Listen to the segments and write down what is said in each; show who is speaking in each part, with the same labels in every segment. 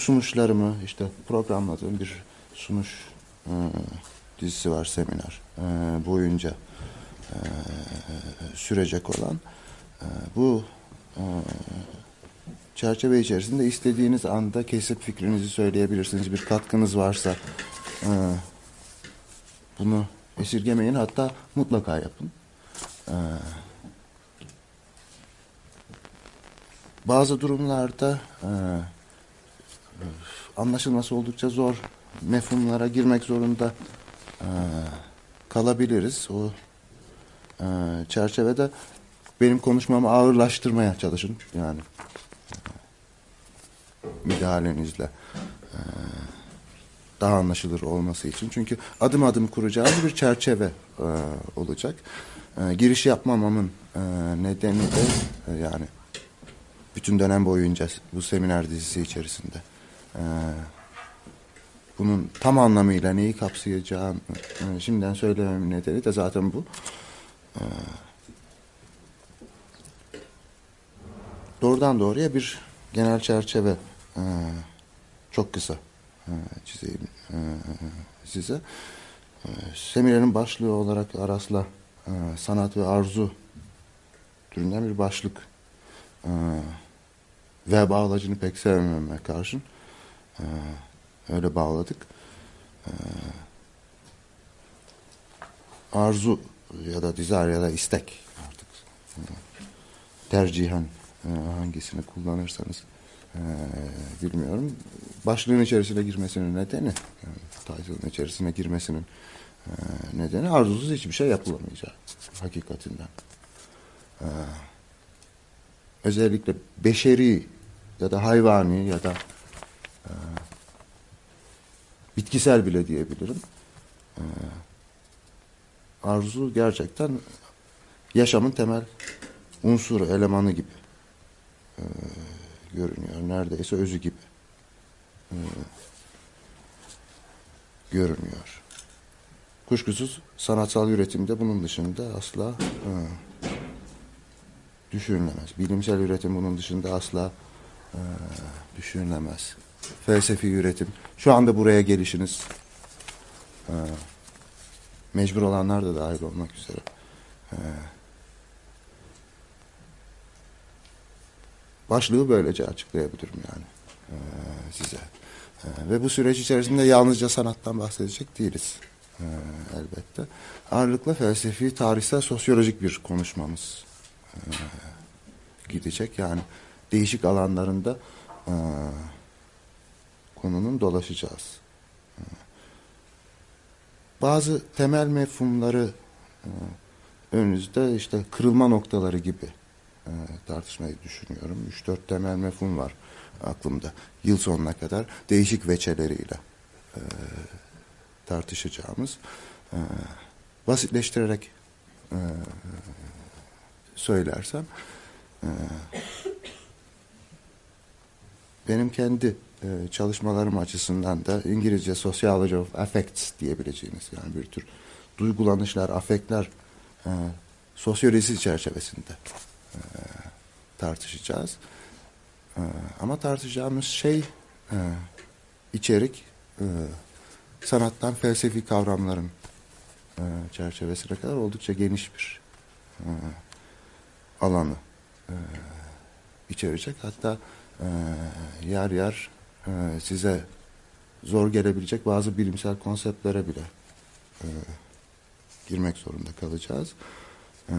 Speaker 1: sunuşlarımı işte programladığım bir sunuş e, dizisi var seminer e, boyunca e, sürecek olan e, bu e, çerçeve içerisinde istediğiniz anda kesip fikrinizi söyleyebilirsiniz. Bir katkınız varsa e, bunu esirgemeyin hatta mutlaka yapın. E, bazı durumlarda e, anlaşılması oldukça zor mefhumlara girmek zorunda e, kalabiliriz. O e, çerçevede benim konuşmamı ağırlaştırmaya çalışın yani müdahalenizle e, daha anlaşılır olması için. Çünkü adım adım kuracağımız bir çerçeve e, olacak. E, giriş yapmamamın e, nedeni de e, yani bütün dönem boyunca bu seminer dizisi içerisinde e, bunun tam anlamıyla neyi kapsayacağım e, şimdiden söylememin nedeni de zaten bu. E, doğrudan doğruya bir genel çerçeve e, çok kısa e, çizeyim size. E, seminerin başlığı olarak Aras'la sanat ve arzu türünden bir başlık e, ve bağlacını pek sevmeme karşın e, öyle bağladık. E, arzu ya da dizar ya da istek artık e, tercihen e, hangisini kullanırsanız e, bilmiyorum. Başlığın içerisine girmesinin nedeni yani title'ın içerisine girmesinin e, nedeni arzusuz hiçbir şey yapılamayacağı hakikatinden. Özellikle beşeri ya da hayvani ya da bitkisel bile diyebilirim. E, arzu gerçekten yaşamın temel unsuru, elemanı gibi e, görünüyor. Neredeyse özü gibi e, görünüyor. Kuşkusuz sanatsal üretimde bunun dışında asla e, düşünülemez. Bilimsel üretim bunun dışında asla e, düşünülemez. Felsefi üretim. Şu anda buraya gelişiniz e, mecbur olanlar da dahil olmak üzere e, başlığı böylece açıklayabilirim yani e, size. E, ve bu süreç içerisinde yalnızca sanattan bahsedecek değiliz e, elbette. Ağırlıkla felsefi, tarihsel, sosyolojik bir konuşmamız e, gidecek. Yani değişik alanlarında e, konunun dolaşacağız. E, bazı temel mefhumları e, önünüzde işte kırılma noktaları gibi e, tartışmayı düşünüyorum. 3-4 temel mefhum var aklımda. Yıl sonuna kadar değişik veçeleriyle e, tartışacağımız. Basitleştirerek söylersem benim kendi e, çalışmalarım açısından da İngilizce Sociology of Affects diyebileceğimiz yani bir tür duygulanışlar, afektler e, sosyolojisi çerçevesinde e, tartışacağız. E, ama tartışacağımız şey e, içerik e, sanattan felsefi kavramların e, çerçevesine kadar oldukça geniş bir e, alanı e, içerecek. Hatta e, yer yer e, size zor gelebilecek bazı bilimsel konseptlere bile e, girmek zorunda kalacağız. E,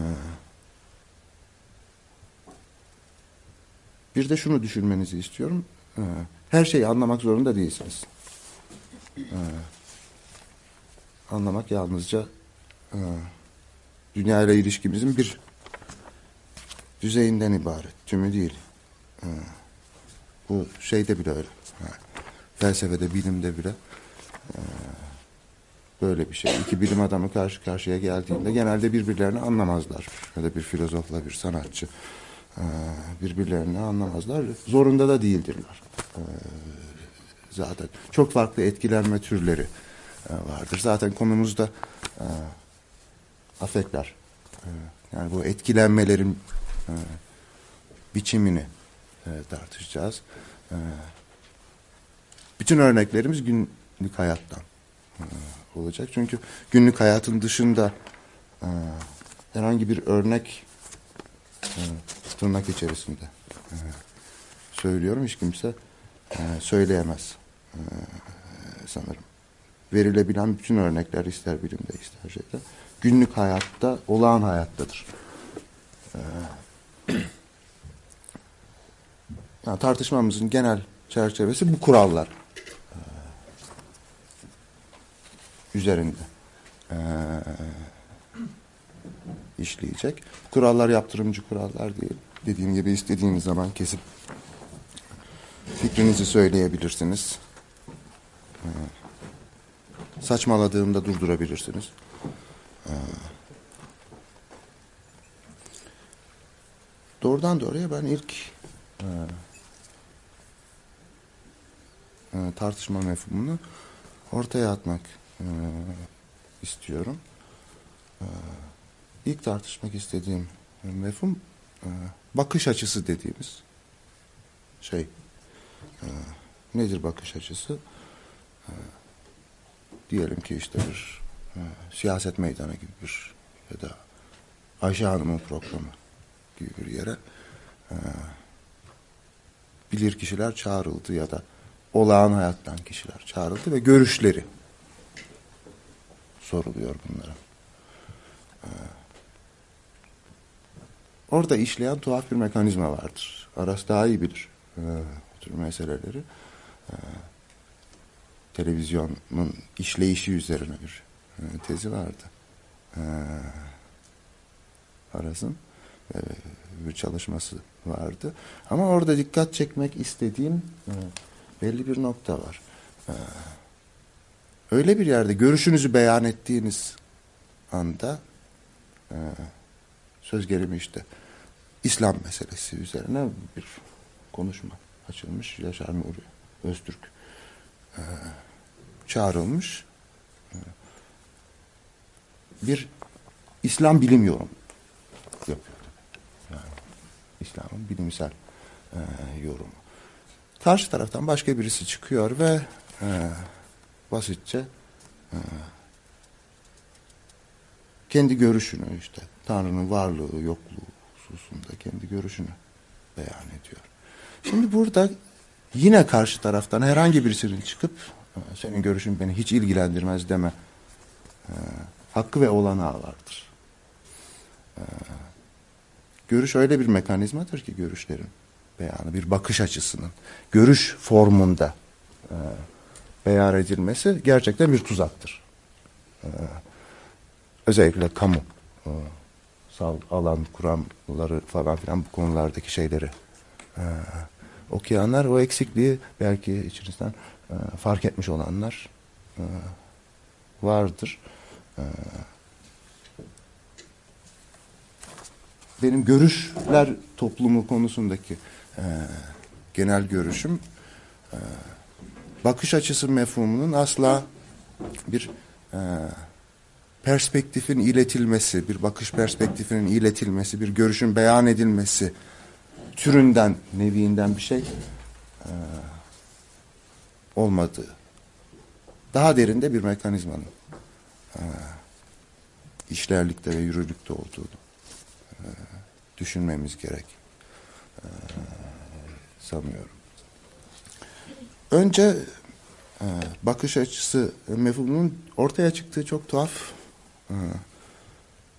Speaker 1: bir de şunu düşünmenizi istiyorum. E, her şeyi anlamak zorunda değilsiniz. Anlamak yalnızca e, dünya ile ilişkimizin bir düzeyinden ibaret. Tümü değil. E, bu şeyde bile öyle. Ha, felsefede, bilimde bile e, böyle bir şey. İki bilim adamı karşı karşıya geldiğinde genelde birbirlerini anlamazlar. Ya da bir filozofla bir sanatçı e, birbirlerini anlamazlar. Zorunda da değildirler. E, zaten çok farklı etkilenme türleri e, vardır. Zaten konumuzda afekler. E, yani bu etkilenmelerin biçimini e, tartışacağız. E, Bütün örneklerimiz günlük hayattan e, olacak. Çünkü günlük hayatın dışında e, herhangi bir örnek e, tırnak içerisinde e, söylüyorum. Hiç kimse e, söyleyemez e, sanırım. Verilebilen bütün örnekler ister bilimde ister şeyde günlük hayatta olağan hayattadır. E, yani tartışmamızın genel çerçevesi bu kurallar e, üzerinde e, işleyecek. Kurallar yaptırımcı kurallar değil. Dediğim gibi istediğiniz zaman kesip fikrinizi söyleyebilirsiniz. E, saçmaladığımda durdurabilirsiniz. E, doğrudan doğruya ben ilk e, e, tartışma mefhumunu ortaya atmak e, istiyorum. E, ilk tartışmak istediğim mefhum e, bakış açısı dediğimiz şey. E, nedir bakış açısı? Diyelim ki işte bir siyaset meydanı gibi bir ya da Ayşe Hanım'ın programı gibi bir yere bilir kişiler çağrıldı ya da olağan hayattan kişiler çağrıldı ve görüşleri soruluyor bunlara. Ee, orada işleyen tuhaf bir mekanizma vardır. Aras daha iyi bilir e, bu tür meseleleri. E, televizyonun işleyişi üzerine bir e, tezi vardı. E, Aras'ın e, bir çalışması vardı. Ama orada dikkat çekmek istediğim e, belli bir nokta var. Ee, öyle bir yerde görüşünüzü beyan ettiğiniz anda e, söz gelimi işte İslam meselesi üzerine bir konuşma açılmış. Yaşar Nuri Öztürk e, çağrılmış. E, bir İslam bilim yorum yapıyor. Yani İslam'ın bilimsel e, yorumu. Karşı taraftan başka birisi çıkıyor ve e, basitçe e, kendi görüşünü işte Tanrı'nın varlığı yokluğu hususunda kendi görüşünü beyan ediyor. Şimdi burada yine karşı taraftan herhangi birisinin çıkıp e, senin görüşün beni hiç ilgilendirmez deme e, hakkı ve olanağı vardır. E, görüş öyle bir mekanizmadır ki görüşlerin beyanı, bir bakış açısının görüş formunda e, beyan edilmesi gerçekten bir tuzaktır. E, özellikle kamu e, sal alan kuramları falan filan bu konulardaki şeyleri e, okuyanlar o eksikliği belki içinizden e, fark etmiş olanlar e, vardır. E, benim görüşler toplumu konusundaki e, genel görüşüm e, bakış açısı mefhumunun asla bir e, perspektifin iletilmesi, bir bakış perspektifinin iletilmesi, bir görüşün beyan edilmesi türünden, neviinden bir şey e, olmadığı. Daha derinde bir mekanizmanın e, işlerlikte ve yürürlükte olduğunu e, düşünmemiz gerek. E, sanıyorum. Önce e, bakış açısı mefhumunun ortaya çıktığı çok tuhaf e,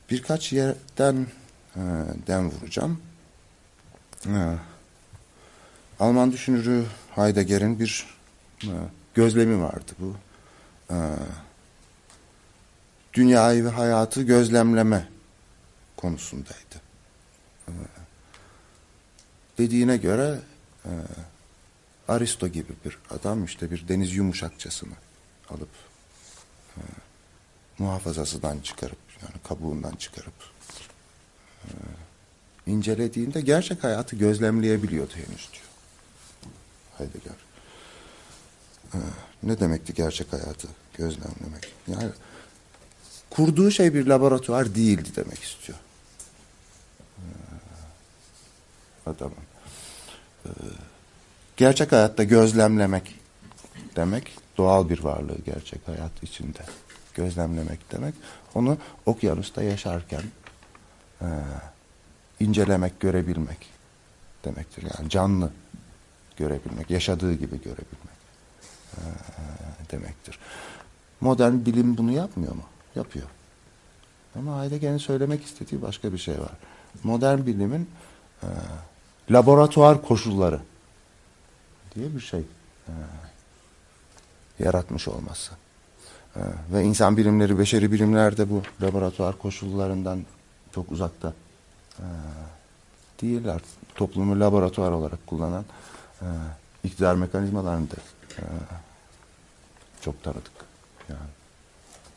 Speaker 1: birkaç yerden e, den vuracağım. E, Alman düşünürü Heidegger'in bir e, gözlemi vardı bu. E, dünyayı ve hayatı gözlemleme konusundaydı. E, dediğine göre e, Aristo gibi bir adam işte bir deniz yumuşakçasını alıp e, muhafazasından çıkarıp yani kabuğundan çıkarıp e, incelediğinde gerçek hayatı gözlemleyebiliyordu henüz diyor. Heidegger. E, ne demekti gerçek hayatı gözlemlemek? Yani kurduğu şey bir laboratuvar değildi demek istiyor. E, adamın. E, gerçek hayatta gözlemlemek demek doğal bir varlığı gerçek hayat içinde gözlemlemek demek. Onu okyanusta yaşarken e, incelemek, görebilmek demektir. Yani canlı görebilmek, yaşadığı gibi görebilmek e, demektir. Modern bilim bunu yapmıyor mu? Yapıyor. Ama Heidegger'in söylemek istediği başka bir şey var. Modern bilimin e, laboratuvar koşulları diye bir şey yaratmış olması. Ve insan bilimleri, beşeri bilimler de bu laboratuvar koşullarından çok uzakta değiller. Toplumu laboratuvar olarak kullanan e, iktidar mekanizmalarını da çok tanıdık. Yani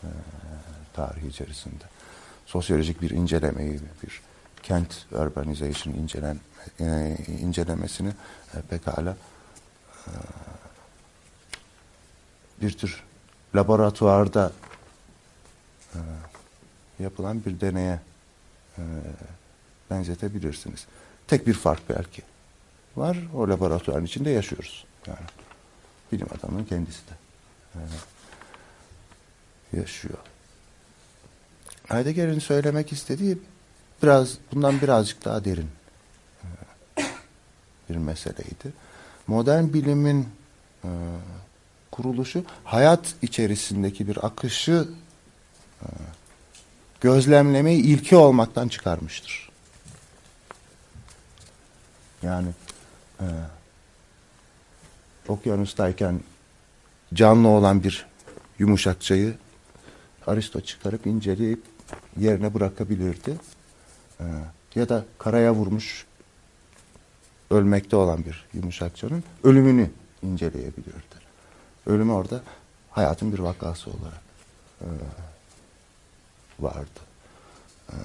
Speaker 1: e, tarih içerisinde. Sosyolojik bir incelemeyi, bir kent urbanization incelen, e, incelemesini e, pekala e, bir tür laboratuvarda yapılan bir deneye benzetebilirsiniz. Tek bir fark belki var. O laboratuvarın içinde yaşıyoruz. Yani bilim adamının kendisi de yaşıyor. Heidegger'in söylemek istediği biraz bundan birazcık daha derin bir meseleydi. Modern bilimin e, kuruluşu hayat içerisindeki bir akışı e, gözlemlemeyi ilki olmaktan çıkarmıştır. Yani e, okyanustayken canlı olan bir yumuşakçayı Aristo çıkarıp inceleyip yerine bırakabilirdi. E, ya da karaya vurmuş ölmekte olan bir yumuşakçanın ölümünü inceleyebilirdi. Ölümü orada hayatın bir vakası olarak e, vardı. E,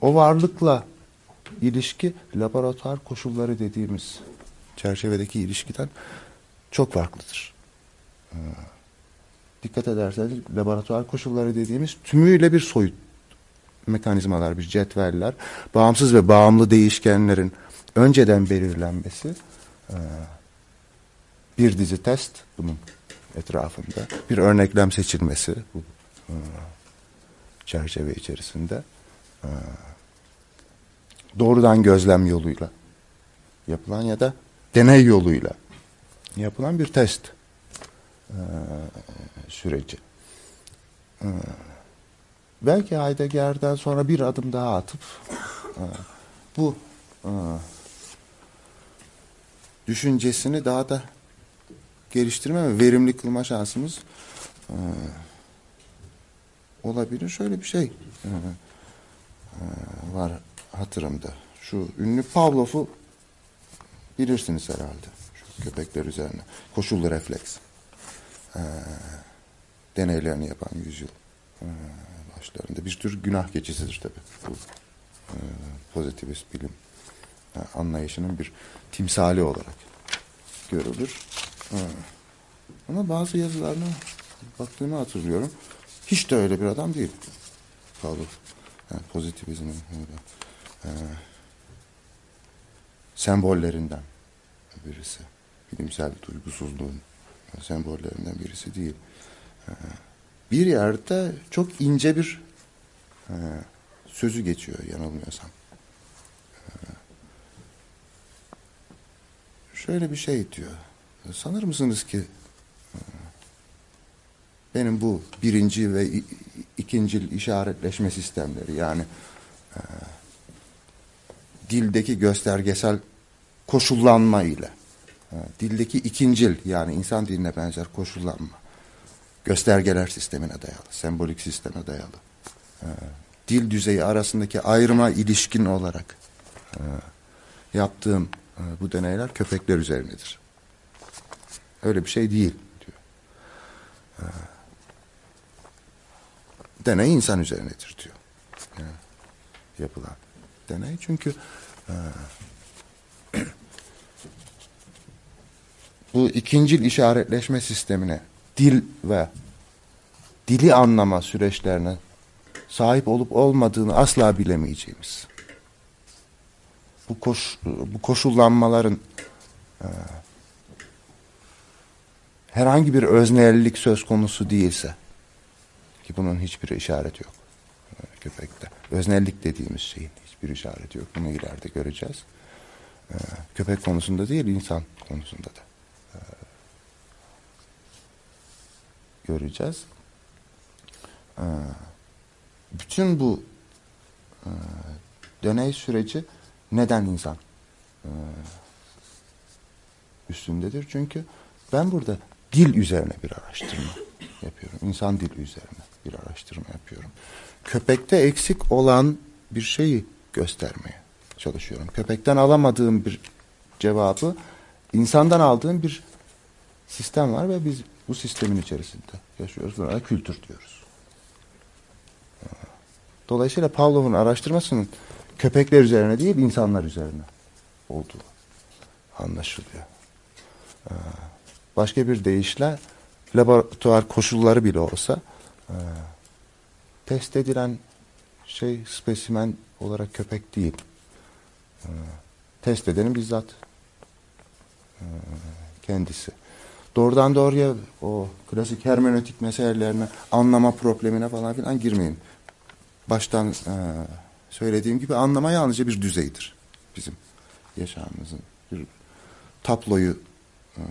Speaker 1: o varlıkla ilişki laboratuvar koşulları dediğimiz çerçevedeki ilişkiden çok farklıdır. E, dikkat ederseniz laboratuvar koşulları dediğimiz tümüyle bir soyut mekanizmalar, bir cetveller, bağımsız ve bağımlı değişkenlerin önceden belirlenmesi, e, bir dizi test bunun etrafında, bir örneklem seçilmesi bu e, çerçeve içerisinde, e, doğrudan gözlem yoluyla yapılan ya da deney yoluyla yapılan bir test süreci. Belki Heidegger'den sonra bir adım daha atıp bu düşüncesini daha da geliştirme ve verimli kılma şansımız e, olabilir. Şöyle bir şey e, e, var hatırımda. Şu ünlü Pavlov'u bilirsiniz herhalde. Şu köpekler üzerine. Koşullu refleks. E, deneylerini yapan yüzyıl e, başlarında. Bir tür günah geçisidir tabii. Bu e, pozitivist bilim e, anlayışının bir timsali olarak görülür. Ha. Ama bazı yazılarına baktığımı hatırlıyorum. Hiç de öyle bir adam değil. Pavlov. Yani pozitivizmin e, sembollerinden birisi. Bilimsel duygusuzluğun sembollerinden birisi değil. E, bir yerde çok ince bir e, sözü geçiyor yanılmıyorsam. E, şöyle bir şey diyor. Sanır mısınız ki e, benim bu birinci ve ikinci işaretleşme sistemleri yani e, dildeki göstergesel koşullanma ile e, dildeki ikincil yani insan diline benzer koşullanma göstergeler sistemine dayalı, sembolik sisteme dayalı. E, dil düzeyi arasındaki ayrıma ilişkin olarak e, yaptığım e, bu deneyler köpekler üzerinedir. Öyle bir şey değil diyor. Ee, deney insan üzerinedir diyor. Yapılan deney çünkü e, bu ikincil işaretleşme sistemine dil ve dili anlama süreçlerine sahip olup olmadığını asla bilemeyeceğimiz bu koş bu koşullanmaların e, herhangi bir öznellik söz konusu değilse ki bunun hiçbir işareti yok e, köpekte. Öznellik dediğimiz şeyin hiçbir işareti yok. Bunu ileride göreceğiz. E, köpek konusunda değil insan konusunda da göreceğiz. E, bütün bu e, deney süreci neden insan e, üstündedir? Çünkü ben burada dil üzerine bir araştırma yapıyorum. İnsan dili üzerine bir araştırma yapıyorum. Köpekte eksik olan bir şeyi göstermeye çalışıyorum. Köpekten alamadığım bir cevabı insandan aldığım bir sistem var ve biz bu sistemin içerisinde yaşıyoruz. Buna kültür diyoruz. Dolayısıyla Pavlov'un araştırmasının köpekler üzerine değil insanlar üzerine olduğu anlaşılıyor. Ee, başka bir deyişle laboratuvar koşulları bile olsa e, test edilen şey spesimen olarak köpek değil. Ee, test edenin bizzat e, kendisi. Doğrudan doğruya o klasik hermenötik meselelerine, anlama problemine falan filan girmeyin. Baştan e, söylediğim gibi anlama yalnızca bir düzeydir. Bizim yaşamımızın bir tabloyu e,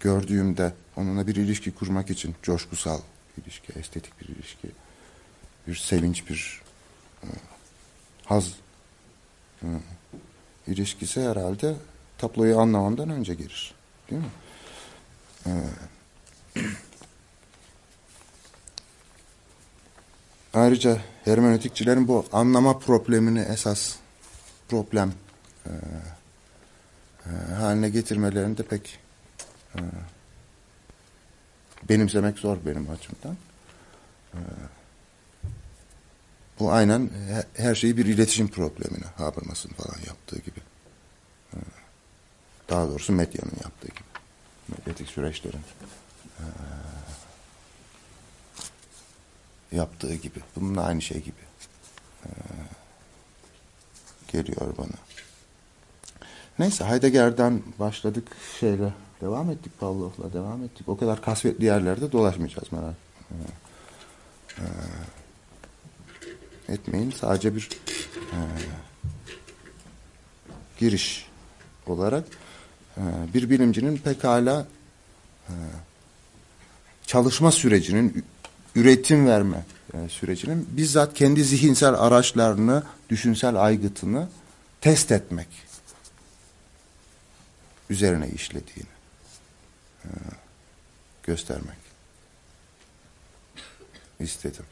Speaker 1: gördüğümde onunla bir ilişki kurmak için coşkusal ilişki, estetik bir ilişki, bir sevinç, bir e, haz e, ilişkisi herhalde tabloyu anlamamdan önce gelir. Değil mi? E, ayrıca hermenötikçilerin bu anlama problemini esas problem e, e, haline getirmelerinde pek e, benimsemek zor benim açımdan. E, bu aynen her şeyi bir iletişim problemine Habermas'ın falan yaptığı gibi. Daha doğrusu medyanın yaptığı gibi. Medyatik süreçlerin e, yaptığı gibi. Bunun aynı şey gibi. E, geliyor bana. Neyse Heidegger'den başladık şeyle devam ettik Pavlov'la devam ettik. O kadar kasvetli yerlerde dolaşmayacağız merak etmeyin. Sadece bir e, giriş olarak bir bilimcinin pekala e, çalışma sürecinin üretim verme e, sürecinin bizzat kendi zihinsel araçlarını, düşünsel aygıtını test etmek üzerine işlediğini e, göstermek istedim.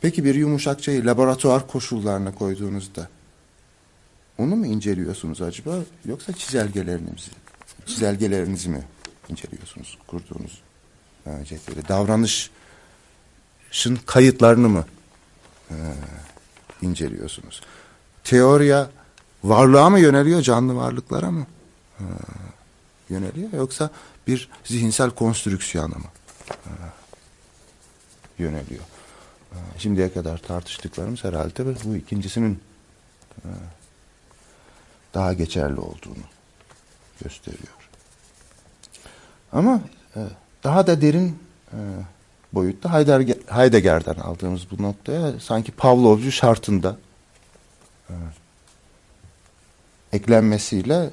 Speaker 1: Peki bir yumuşakçayı laboratuvar koşullarına koyduğunuzda onu mu inceliyorsunuz acaba yoksa çizelgelerinizi çizelgelerinizi mi inceliyorsunuz kurduğunuz e, cetveli davranışın kayıtlarını mı e, inceliyorsunuz? Teoriya varlığa mı yöneliyor canlı varlıklara mı? e, yöneliyor yoksa bir zihinsel konstrüksiyona mı e, yöneliyor? E, şimdiye kadar tartıştıklarımız herhalde bu ikincisinin e, daha geçerli olduğunu gösteriyor. Ama e, daha da derin e, boyutta Heidegger, Heidegger'den aldığımız bu noktaya sanki Pavlovcu şartında e, eklenmesiyle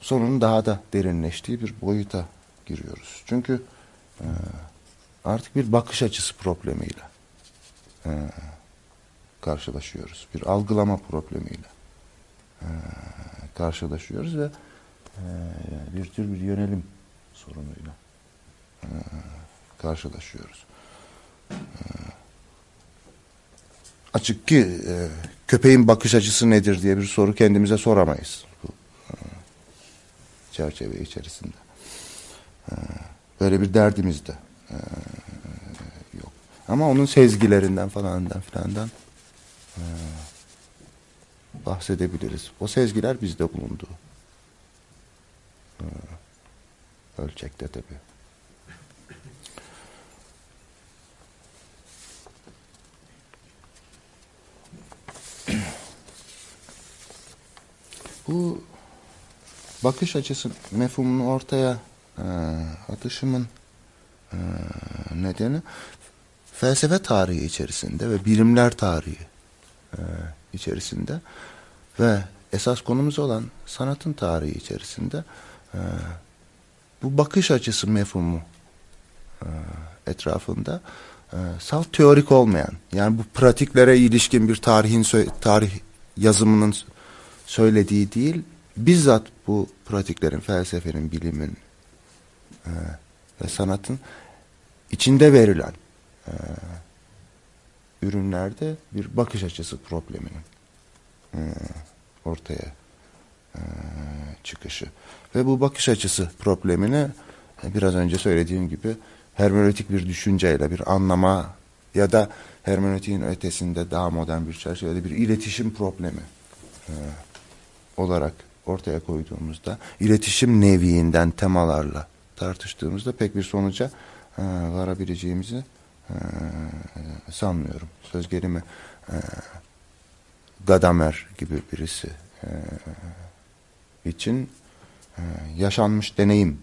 Speaker 1: sorunun daha da derinleştiği bir boyuta giriyoruz. Çünkü artık bir bakış açısı problemiyle karşılaşıyoruz. Bir algılama problemiyle karşılaşıyoruz ve e, bir tür bir yönelim sorunuyla e, karşılaşıyoruz. E, açık ki e, köpeğin bakış açısı nedir diye bir soru kendimize soramayız çerçeve içerisinde. Ee, böyle bir derdimiz de ee, yok. Ama onun sezgilerinden falandan filandan ee, bahsedebiliriz. O sezgiler bizde bulundu. Ölçekte tabii. Bu bakış açısı mefhumunu ortaya e, atışımın e, nedeni felsefe tarihi içerisinde ve bilimler tarihi e, içerisinde ve esas konumuz olan sanatın tarihi içerisinde bu bakış açısı mefhumu e, etrafında e, salt teorik olmayan yani bu pratiklere ilişkin bir tarihin tarih yazımının söylediği değil bizzat bu pratiklerin felsefenin bilimin e, ve sanatın içinde verilen ürünlerde bir bakış açısı probleminin ortaya çıkışı. Ve bu bakış açısı problemini biraz önce söylediğim gibi hermenötik bir düşünceyle bir anlama ya da hermenötiğin ötesinde daha modern bir çerçevede bir iletişim problemi e, olarak ortaya koyduğumuzda iletişim neviinden temalarla tartıştığımızda pek bir sonuca e, varabileceğimizi e, sanmıyorum. Söz gelimi e, Gadamer gibi birisi e, için yaşanmış deneyim.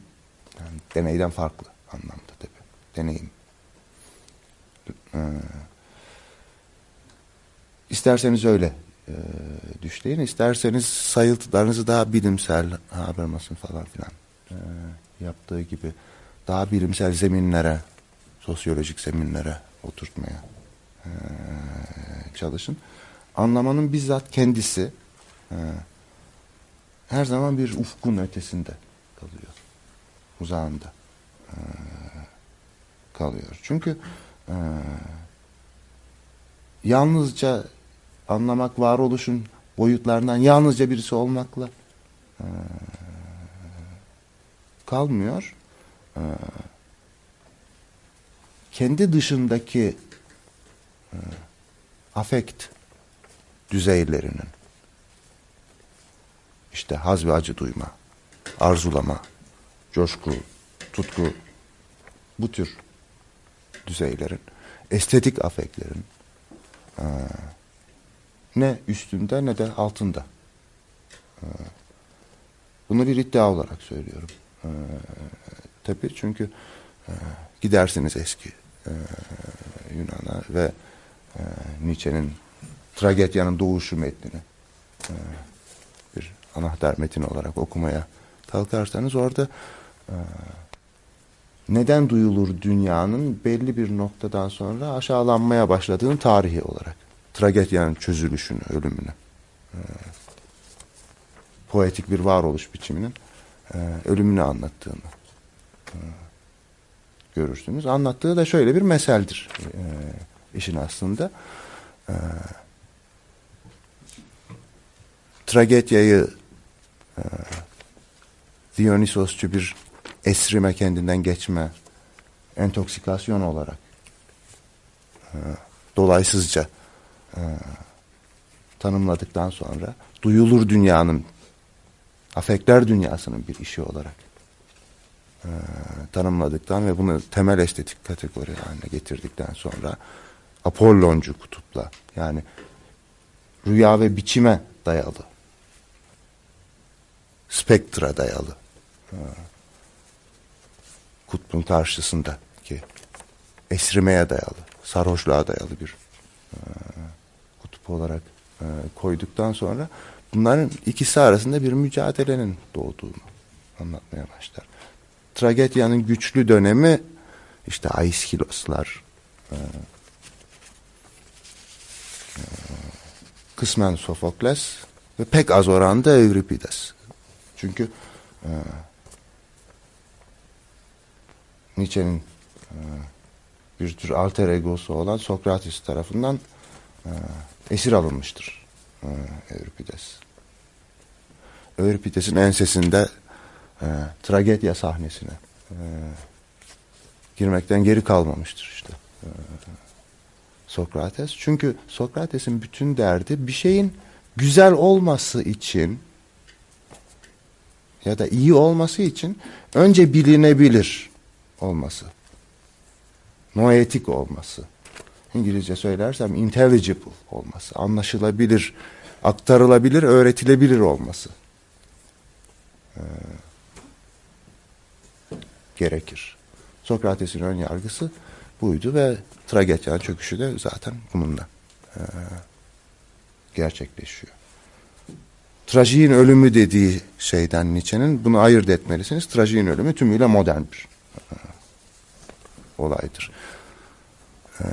Speaker 1: Yani deneyden farklı anlamda tabi deneyim. E, isterseniz öyle e, düşleyin isterseniz sayıltılarınızı daha bilimsel Habermas'ın falan filan e, yaptığı gibi daha bilimsel zeminlere sosyolojik zeminlere oturtmaya e, çalışın. Anlamanın bizzat kendisi her zaman bir ufkun ötesinde kalıyor. Uzağında e, kalıyor. Çünkü e, yalnızca anlamak varoluşun boyutlarından yalnızca birisi olmakla e, kalmıyor. E, kendi dışındaki e, afekt düzeylerinin işte haz ve acı duyma, arzulama, coşku, tutku bu tür düzeylerin, estetik afeklerin e, ne üstünde ne de altında. E, bunu bir iddia olarak söylüyorum. E, tabii çünkü e, gidersiniz eski e, Yunan'a ve e, Nietzsche'nin tragedyanın doğuşu metnini e, anahtar metin olarak okumaya kalkarsanız orada e, neden duyulur dünyanın belli bir noktadan sonra aşağılanmaya başladığını tarihi olarak tragedyanın çözülüşünü, ölümünü e, poetik bir varoluş biçiminin e, ölümünü anlattığını e, görürsünüz. Anlattığı da şöyle bir meseldir e, işin aslında. E, tragediyayı e, Dionysosçu bir esrime kendinden geçme, entoksikasyon olarak e, dolaysızca e, tanımladıktan sonra duyulur dünyanın, afekler dünyasının bir işi olarak tanımladıktan ve bunu temel estetik kategori haline getirdikten sonra Apolloncu kutupla yani rüya ve biçime dayalı spektra dayalı e, kutbun karşısında ki esrimeye dayalı, sarhoşluğa dayalı bir kutup olarak koyduktan sonra bunların ikisi arasında bir mücadelenin doğduğunu anlatmaya başlar. Tragedyanın güçlü dönemi işte Aiskiloslar, kısmen Sofokles ve pek az oranda Euripides. Çünkü e, Nietzsche'nin e, bir tür alter egosu olan Sokrates tarafından e, esir alınmıştır e, Euripides. Euripides'in ensesinde e, tragedya sahnesine e, girmekten geri kalmamıştır işte e, Sokrates. Çünkü Sokrates'in bütün derdi bir şeyin güzel olması için ya da iyi olması için önce bilinebilir olması. Noetik olması. İngilizce söylersem intelligible olması. Anlaşılabilir, aktarılabilir, öğretilebilir olması. Ee, gerekir. Sokrates'in ön yargısı buydu ve tragedyanın çöküşü de zaten bununla e, gerçekleşiyor. Trajiğin ölümü dediği şeyden Nietzsche'nin bunu ayırt etmelisiniz. Trajiğin ölümü tümüyle modern bir e, olaydır. E,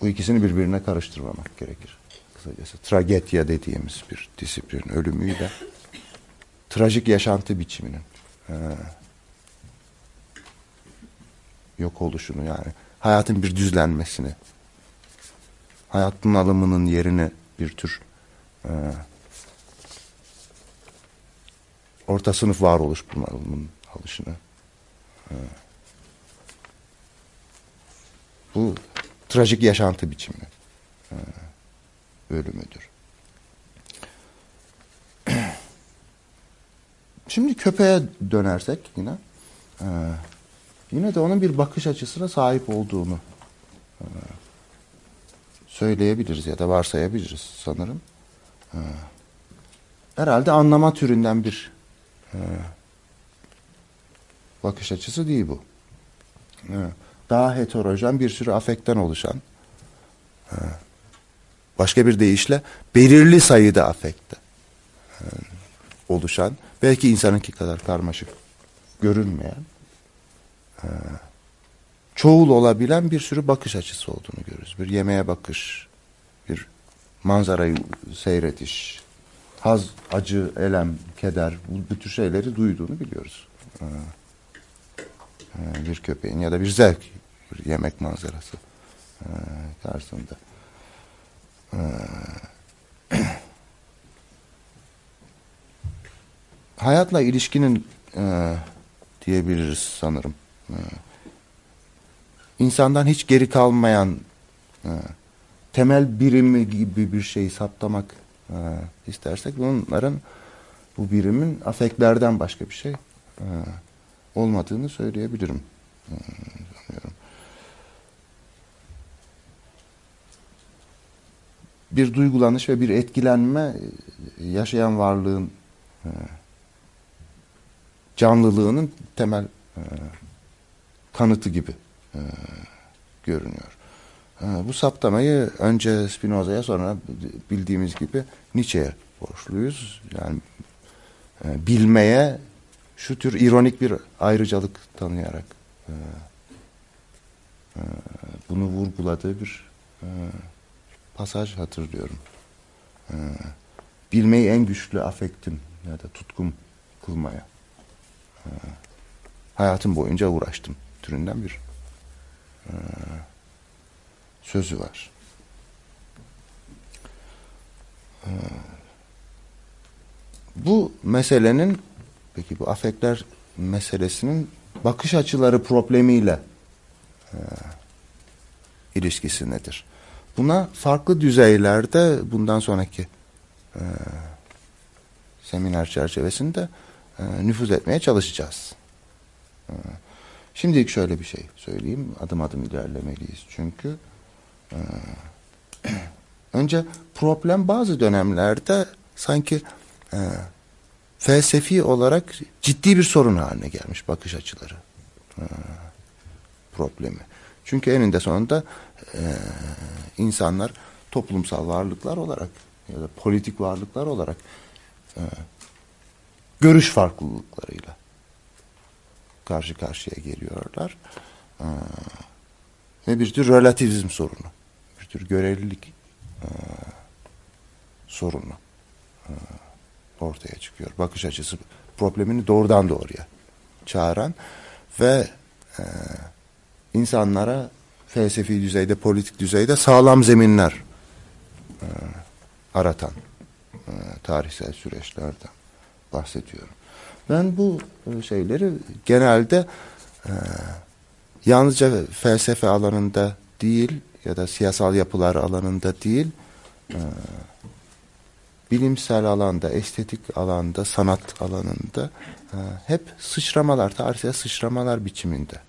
Speaker 1: bu ikisini birbirine karıştırmamak gerekir. Kısacası tragedya dediğimiz bir disiplin ölümüyle trajik yaşantı biçiminin e, yok oluşunu yani hayatın bir düzlenmesini hayatın alımının yerini bir tür e, orta sınıf varoluş bunalımının alışını e, bu trajik yaşantı biçimi e, ölümüdür. Şimdi köpeğe dönersek yine yine de onun bir bakış açısına sahip olduğunu söyleyebiliriz ya da varsayabiliriz sanırım. E, herhalde anlama türünden bir e, bakış açısı değil bu. E, daha heterojen bir sürü afekten oluşan e, başka bir deyişle belirli sayıda afekte oluşan belki insanınki kadar karmaşık görünmeyen çoğul olabilen bir sürü bakış açısı olduğunu görürüz. Bir yemeğe bakış, bir manzarayı seyretiş, haz, acı, elem, keder bu, bu şeyleri duyduğunu biliyoruz. E, bir köpeğin ya da bir zevk, bir yemek manzarası karşısında. hayatla ilişkinin e, diyebiliriz sanırım. E, insandan hiç geri kalmayan e, temel birimi gibi bir şeyi saptamak e, istersek bunların bu birimin afeklerden başka bir şey e, olmadığını söyleyebilirim. E, bir duygulanış ve bir etkilenme yaşayan varlığın e, canlılığının temel e, kanıtı gibi e, görünüyor. Bu saptamayı önce Spinoza'ya sonra bildiğimiz gibi Nietzsche'ye borçluyuz. Yani e, bilmeye şu tür ironik bir ayrıcalık tanıyarak e, e, bunu vurguladığı bir pasaj hatırlıyorum. Bilmeyi en güçlü afektim ya da tutkum kılmaya hayatım boyunca uğraştım türünden bir sözü var. E, bu meselenin peki bu afekler meselesinin bakış açıları problemiyle e, ilişkisi nedir? Buna farklı düzeylerde bundan sonraki e, seminer çerçevesinde e, nüfuz etmeye çalışacağız. E, şimdilik şöyle bir şey söyleyeyim. Adım adım ilerlemeliyiz çünkü. E, önce problem bazı dönemlerde sanki e, felsefi olarak ciddi bir sorun haline gelmiş bakış açıları e, problemi. Çünkü eninde sonunda e, insanlar toplumsal varlıklar olarak ya da politik varlıklar olarak e, görüş farklılıklarıyla karşı karşıya geliyorlar. Ee, ve bir tür relativizm sorunu, tür görevlilik e, sorunu e, ortaya çıkıyor. Bakış açısı problemini doğrudan doğruya çağıran ve e, insanlara felsefi düzeyde, politik düzeyde sağlam zeminler e, aratan e, tarihsel süreçlerden bahsediyorum. Ben bu e, şeyleri genelde e, yalnızca felsefe alanında değil ya da siyasal yapılar alanında değil e, bilimsel alanda, estetik alanda, sanat alanında e, hep sıçramalar, tarihsel sıçramalar biçiminde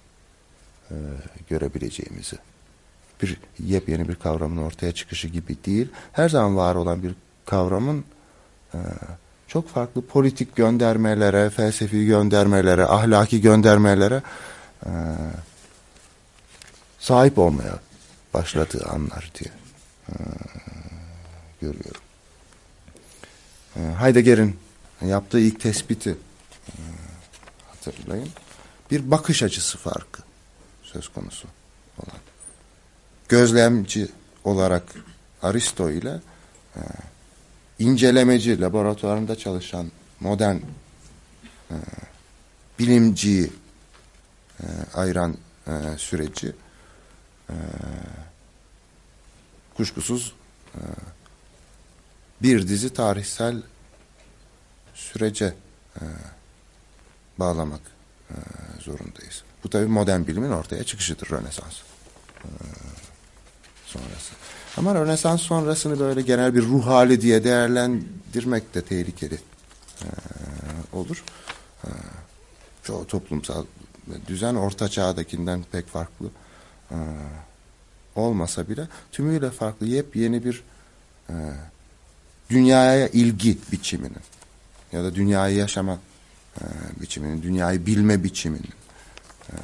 Speaker 1: e, görebileceğimizi. Bir yepyeni bir kavramın ortaya çıkışı gibi değil, her zaman var olan bir kavramın e, çok farklı politik göndermelere, felsefi göndermelere, ahlaki göndermelere e, sahip olmaya başladığı anlar diye e, görüyorum. E, Heidegger'in yaptığı ilk tespiti e, hatırlayın. Bir bakış açısı farkı söz konusu olan. Gözlemci olarak Aristo ile e, incelemeci laboratuvarında çalışan modern e, bilimciyi e, ayıran e, süreci e, kuşkusuz e, bir dizi tarihsel sürece e, bağlamak e, zorundayız. Bu tabii modern bilimin ortaya çıkışıdır Rönesans sonrası. Ama Rönesans sonrasını böyle genel bir ruh hali diye değerlendirmek de tehlikeli olur. Çoğu toplumsal düzen orta çağdakinden pek farklı olmasa bile tümüyle farklı yepyeni bir e, dünyaya ilgi biçiminin ya da dünyayı yaşama e, biçiminin, dünyayı bilme biçiminin e,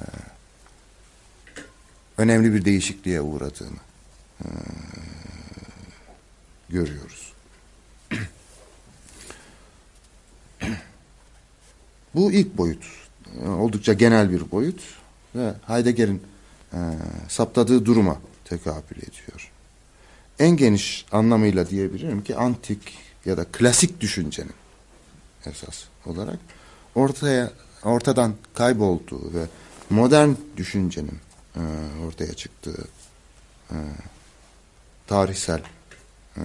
Speaker 1: önemli bir değişikliğe uğradığını e, görüyoruz. Bu ilk boyut. E, oldukça genel bir boyut ve Heidegger'in e, saptadığı duruma tekabül ediyor. En geniş anlamıyla diyebilirim ki antik ya da klasik düşüncenin esas olarak ortaya ortadan kaybolduğu ve modern düşüncenin e, ortaya çıktığı e, tarihsel e,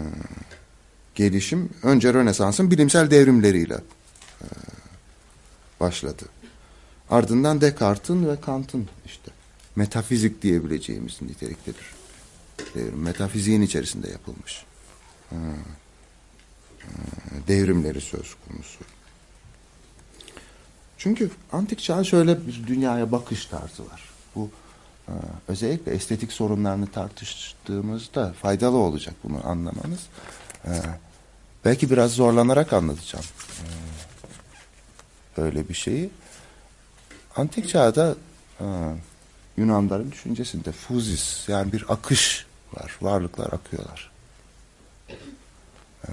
Speaker 1: gelişim önce Rönesans'ın bilimsel devrimleriyle e, başladı. Ardından Descartes'in ve Kant'ın işte metafizik diyebileceğimiz niteliktedir. Devrim, metafiziğin içerisinde yapılmış devrimleri söz konusu. Çünkü antik çağ şöyle bir dünyaya bakış tarzı var. Bu özellikle estetik sorunlarını tartıştığımızda faydalı olacak bunu anlamanız. Belki biraz zorlanarak anlatacağım böyle bir şeyi. Antik çağda Yunanların düşüncesinde fuzis yani bir akış var. Varlıklar akıyorlar. E,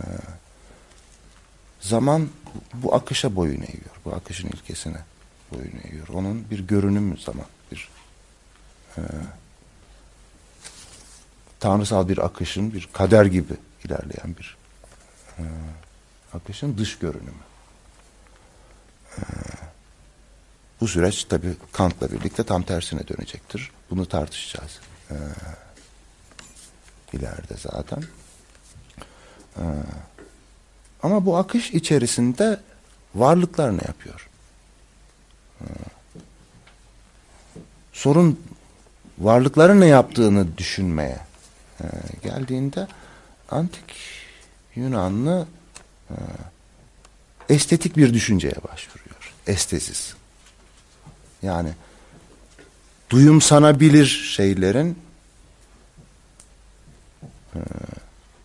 Speaker 1: zaman bu akışa boyun eğiyor. Bu akışın ilkesine boyun eğiyor. Onun bir görünümü zaman. Bir e, tanrısal bir akışın, bir kader gibi ilerleyen bir e, akışın dış görünümü. E, bu süreç tabi Kant'la birlikte tam tersine dönecektir. Bunu tartışacağız. E, ileride zaten. E, ama bu akış içerisinde varlıklar ne yapıyor? E, sorun varlıkların ne yaptığını düşünmeye e, geldiğinde antik Yunanlı e, estetik bir düşünceye başvuruyor. Estezis. Yani duyumsanabilir şeylerin e,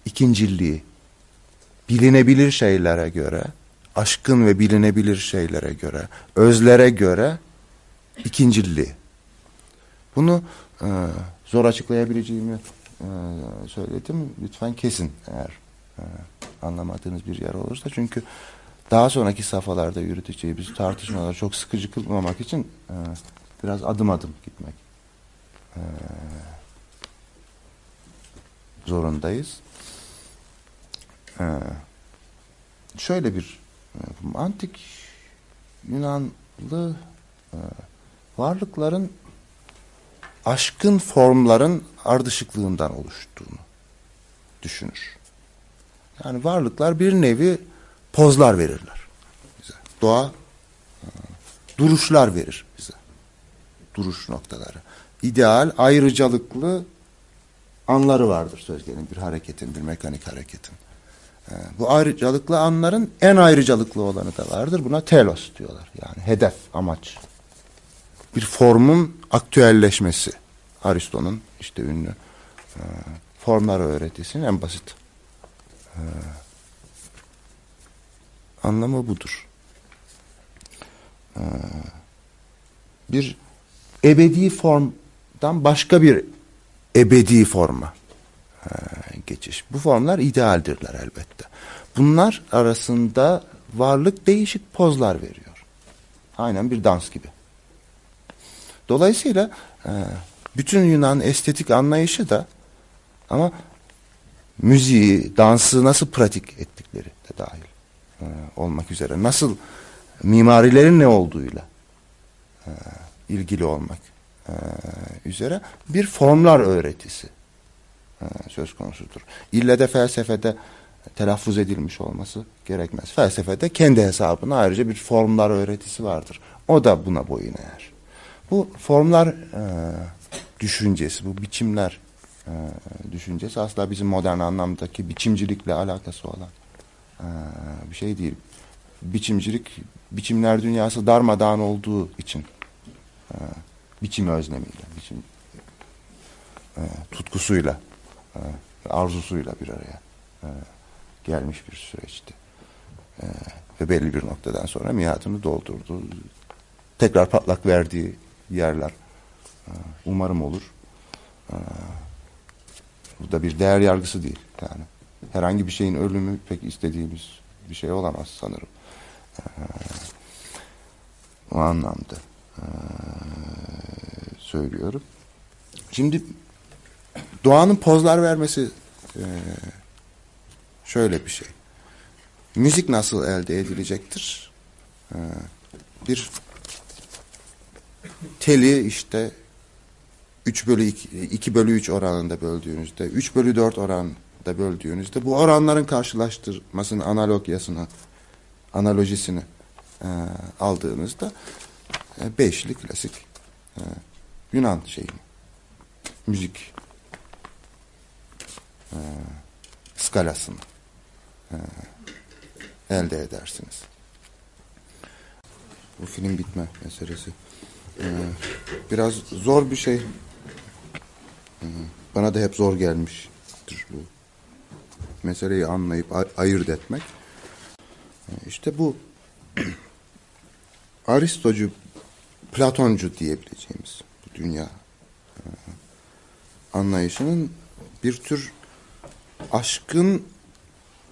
Speaker 1: ikincilliği, bilinebilir şeylere göre, aşkın ve bilinebilir şeylere göre, özlere göre ikincilliği. Bunu e, zor açıklayabileceğimi e, söyledim. Lütfen kesin eğer e, anlamadığınız bir yer olursa. Çünkü daha sonraki safhalarda yürüteceğimiz tartışmalar çok sıkıcı kılmamak için e, biraz adım adım gitmek e, zorundayız. E, şöyle bir e, antik Yunanlı e, varlıkların aşkın formların ardışıklığından oluştuğunu düşünür. Yani varlıklar bir nevi pozlar verirler bize. Doğa duruşlar verir bize. Duruş noktaları. İdeal, ayrıcalıklı anları vardır söz bir hareketin, bir mekanik hareketin. E, bu ayrıcalıklı anların en ayrıcalıklı olanı da vardır. Buna telos diyorlar. Yani hedef, amaç. Bir formun aktüelleşmesi. Aristo'nun işte ünlü e, formlar öğretisinin en basit e, anlamı budur. Ee, bir ebedi formdan başka bir ebedi forma e, geçiş. Bu formlar idealdirler elbette. Bunlar arasında varlık değişik pozlar veriyor. Aynen bir dans gibi. Dolayısıyla e, bütün Yunan estetik anlayışı da ama müziği, dansı nasıl pratik ettikleri de dahil e, olmak üzere. Nasıl mimarilerin ne olduğuyla e, ilgili olmak e, üzere bir formlar öğretisi söz konusudur. İlle de felsefede telaffuz edilmiş olması gerekmez. Felsefede kendi hesabına ayrıca bir formlar öğretisi vardır. O da buna boyun eğer. Bu formlar düşüncesi, bu biçimler düşüncesi asla bizim modern anlamdaki biçimcilikle alakası olan bir şey değil. Biçimcilik, biçimler dünyası darmadağın olduğu için e, biçim özlemiyle, biçim e, tutkusuyla, e, arzusuyla bir araya gelmiş bir süreçti. Ve belli bir noktadan sonra miadını doldurdu. Tekrar patlak verdiği yerler umarım olur. Bu da bir değer yargısı değil. Yani herhangi bir şeyin ölümü pek istediğimiz bir şey olamaz sanırım. E, o anlamda e, söylüyorum. Şimdi doğanın pozlar vermesi e, şöyle bir şey. Müzik nasıl elde edilecektir? E, bir teli işte 3 bölü 2, 2 bölü 3 oranında böldüğünüzde, 3 bölü 4 oranında böldüğünüzde bu oranların karşılaştırmasını, analogyasını, analojisini e, aldığınızda e, beşli klasik e, Yunan şeyi, müzik e, skalasını e, elde edersiniz. Bu film bitme meselesi. Ee, biraz zor bir şey. Ee, bana da hep zor gelmiştir bu. Meseleyi anlayıp ay ayırt etmek. İşte bu Aristocu, Platoncu diyebileceğimiz bu dünya e, anlayışının bir tür aşkın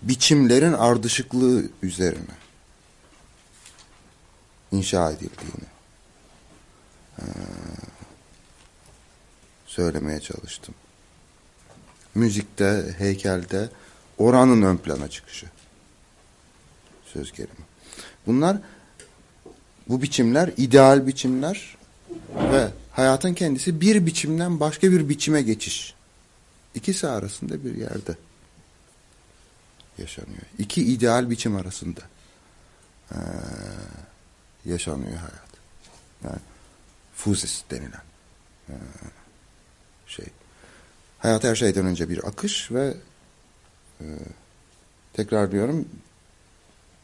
Speaker 1: biçimlerin ardışıklığı üzerine inşa edildiğini e, söylemeye çalıştım. Müzikte, heykelde oranın ön plana çıkışı. Söz gelimi. Bunlar bu biçimler ideal biçimler ve hayatın kendisi bir biçimden başka bir biçime geçiş. İkisi arasında bir yerde yaşanıyor. İki ideal biçim arasında ee, yaşanıyor hayat. Yani fuzis denilen ee, şey. Hayat her şeyden önce bir akış ve e, tekrar diyorum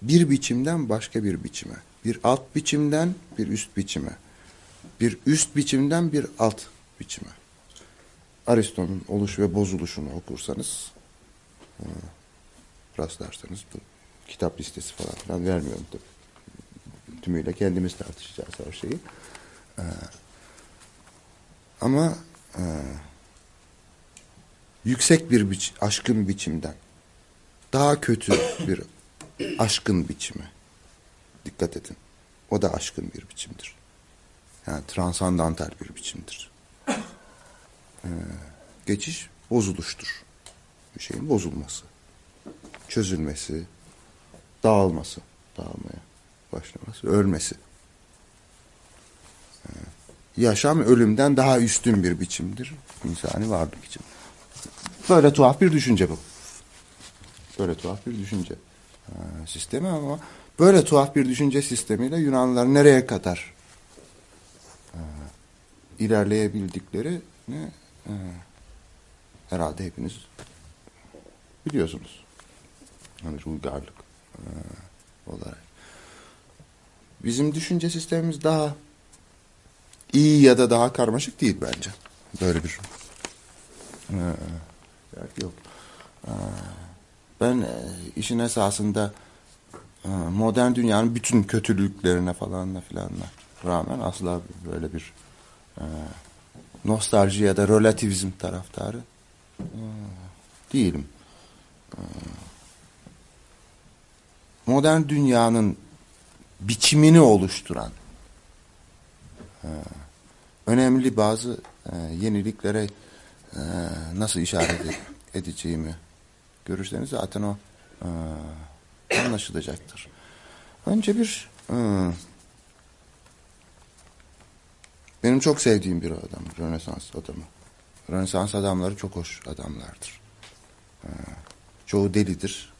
Speaker 1: bir biçimden başka bir biçime. Bir alt biçimden bir üst biçime. Bir üst biçimden bir alt biçime. Aristo'nun oluş ve bozuluşunu okursanız e, rastlarsanız bu kitap listesi falan filan vermiyorum tabii. Tümüyle kendimiz tartışacağız her şeyi. Ee, ama e, yüksek bir biç, aşkın biçimden daha kötü bir aşkın biçimi. Dikkat edin. O da aşkın bir biçimdir. Yani transandantal bir biçimdir. Ee, geçiş bozuluştur. Bir şeyin bozulması. Çözülmesi, dağılması, dağılmaya başlaması, ölmesi. Ee, yaşam ölümden daha üstün bir biçimdir. insani varlık için. Böyle tuhaf bir düşünce bu. Böyle tuhaf bir düşünce e, sistemi ama böyle tuhaf bir düşünce sistemiyle Yunanlılar nereye kadar e, ilerleyebildikleri ne herhalde hepiniz biliyorsunuz. Hani uygarlık e, olarak. Bizim düşünce sistemimiz daha iyi ya da daha karmaşık değil bence. Böyle bir e, yok. E, ben e, işin esasında e, modern dünyanın bütün kötülüklerine falanla filanla rağmen asla böyle bir e, nostalji ya da relativizm taraftarı değilim. Modern dünyanın biçimini oluşturan önemli bazı yeniliklere nasıl işaret edeceğimi görürseniz zaten o e, anlaşılacaktır. Önce bir e, benim çok sevdiğim bir adam, Rönesans adamı. Rönesans adamları çok hoş adamlardır. E, çoğu delidir.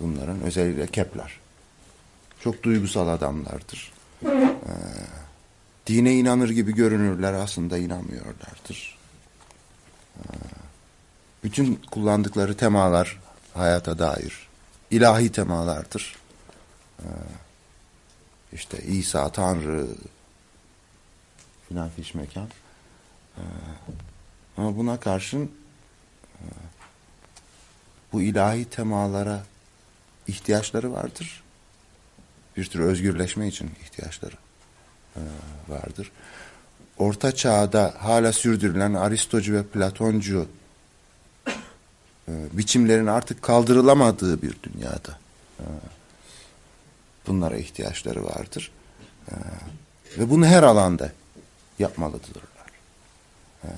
Speaker 1: Bunların özellikle Kepler. Çok duygusal adamlardır. Dine inanır gibi görünürler aslında inanmıyorlardır. E, bütün kullandıkları temalar hayata dair ilahi temalardır. E, işte İsa Tanrı filan fiş mekan. E, ama buna karşın e, bu ilahi temalara ihtiyaçları vardır. Bir tür özgürleşme için ihtiyaçları vardır. Orta çağda hala sürdürülen Aristocu ve Platoncu e, biçimlerin artık kaldırılamadığı bir dünyada e, bunlara ihtiyaçları vardır. E, ve bunu her alanda yapmalıdırlar. E,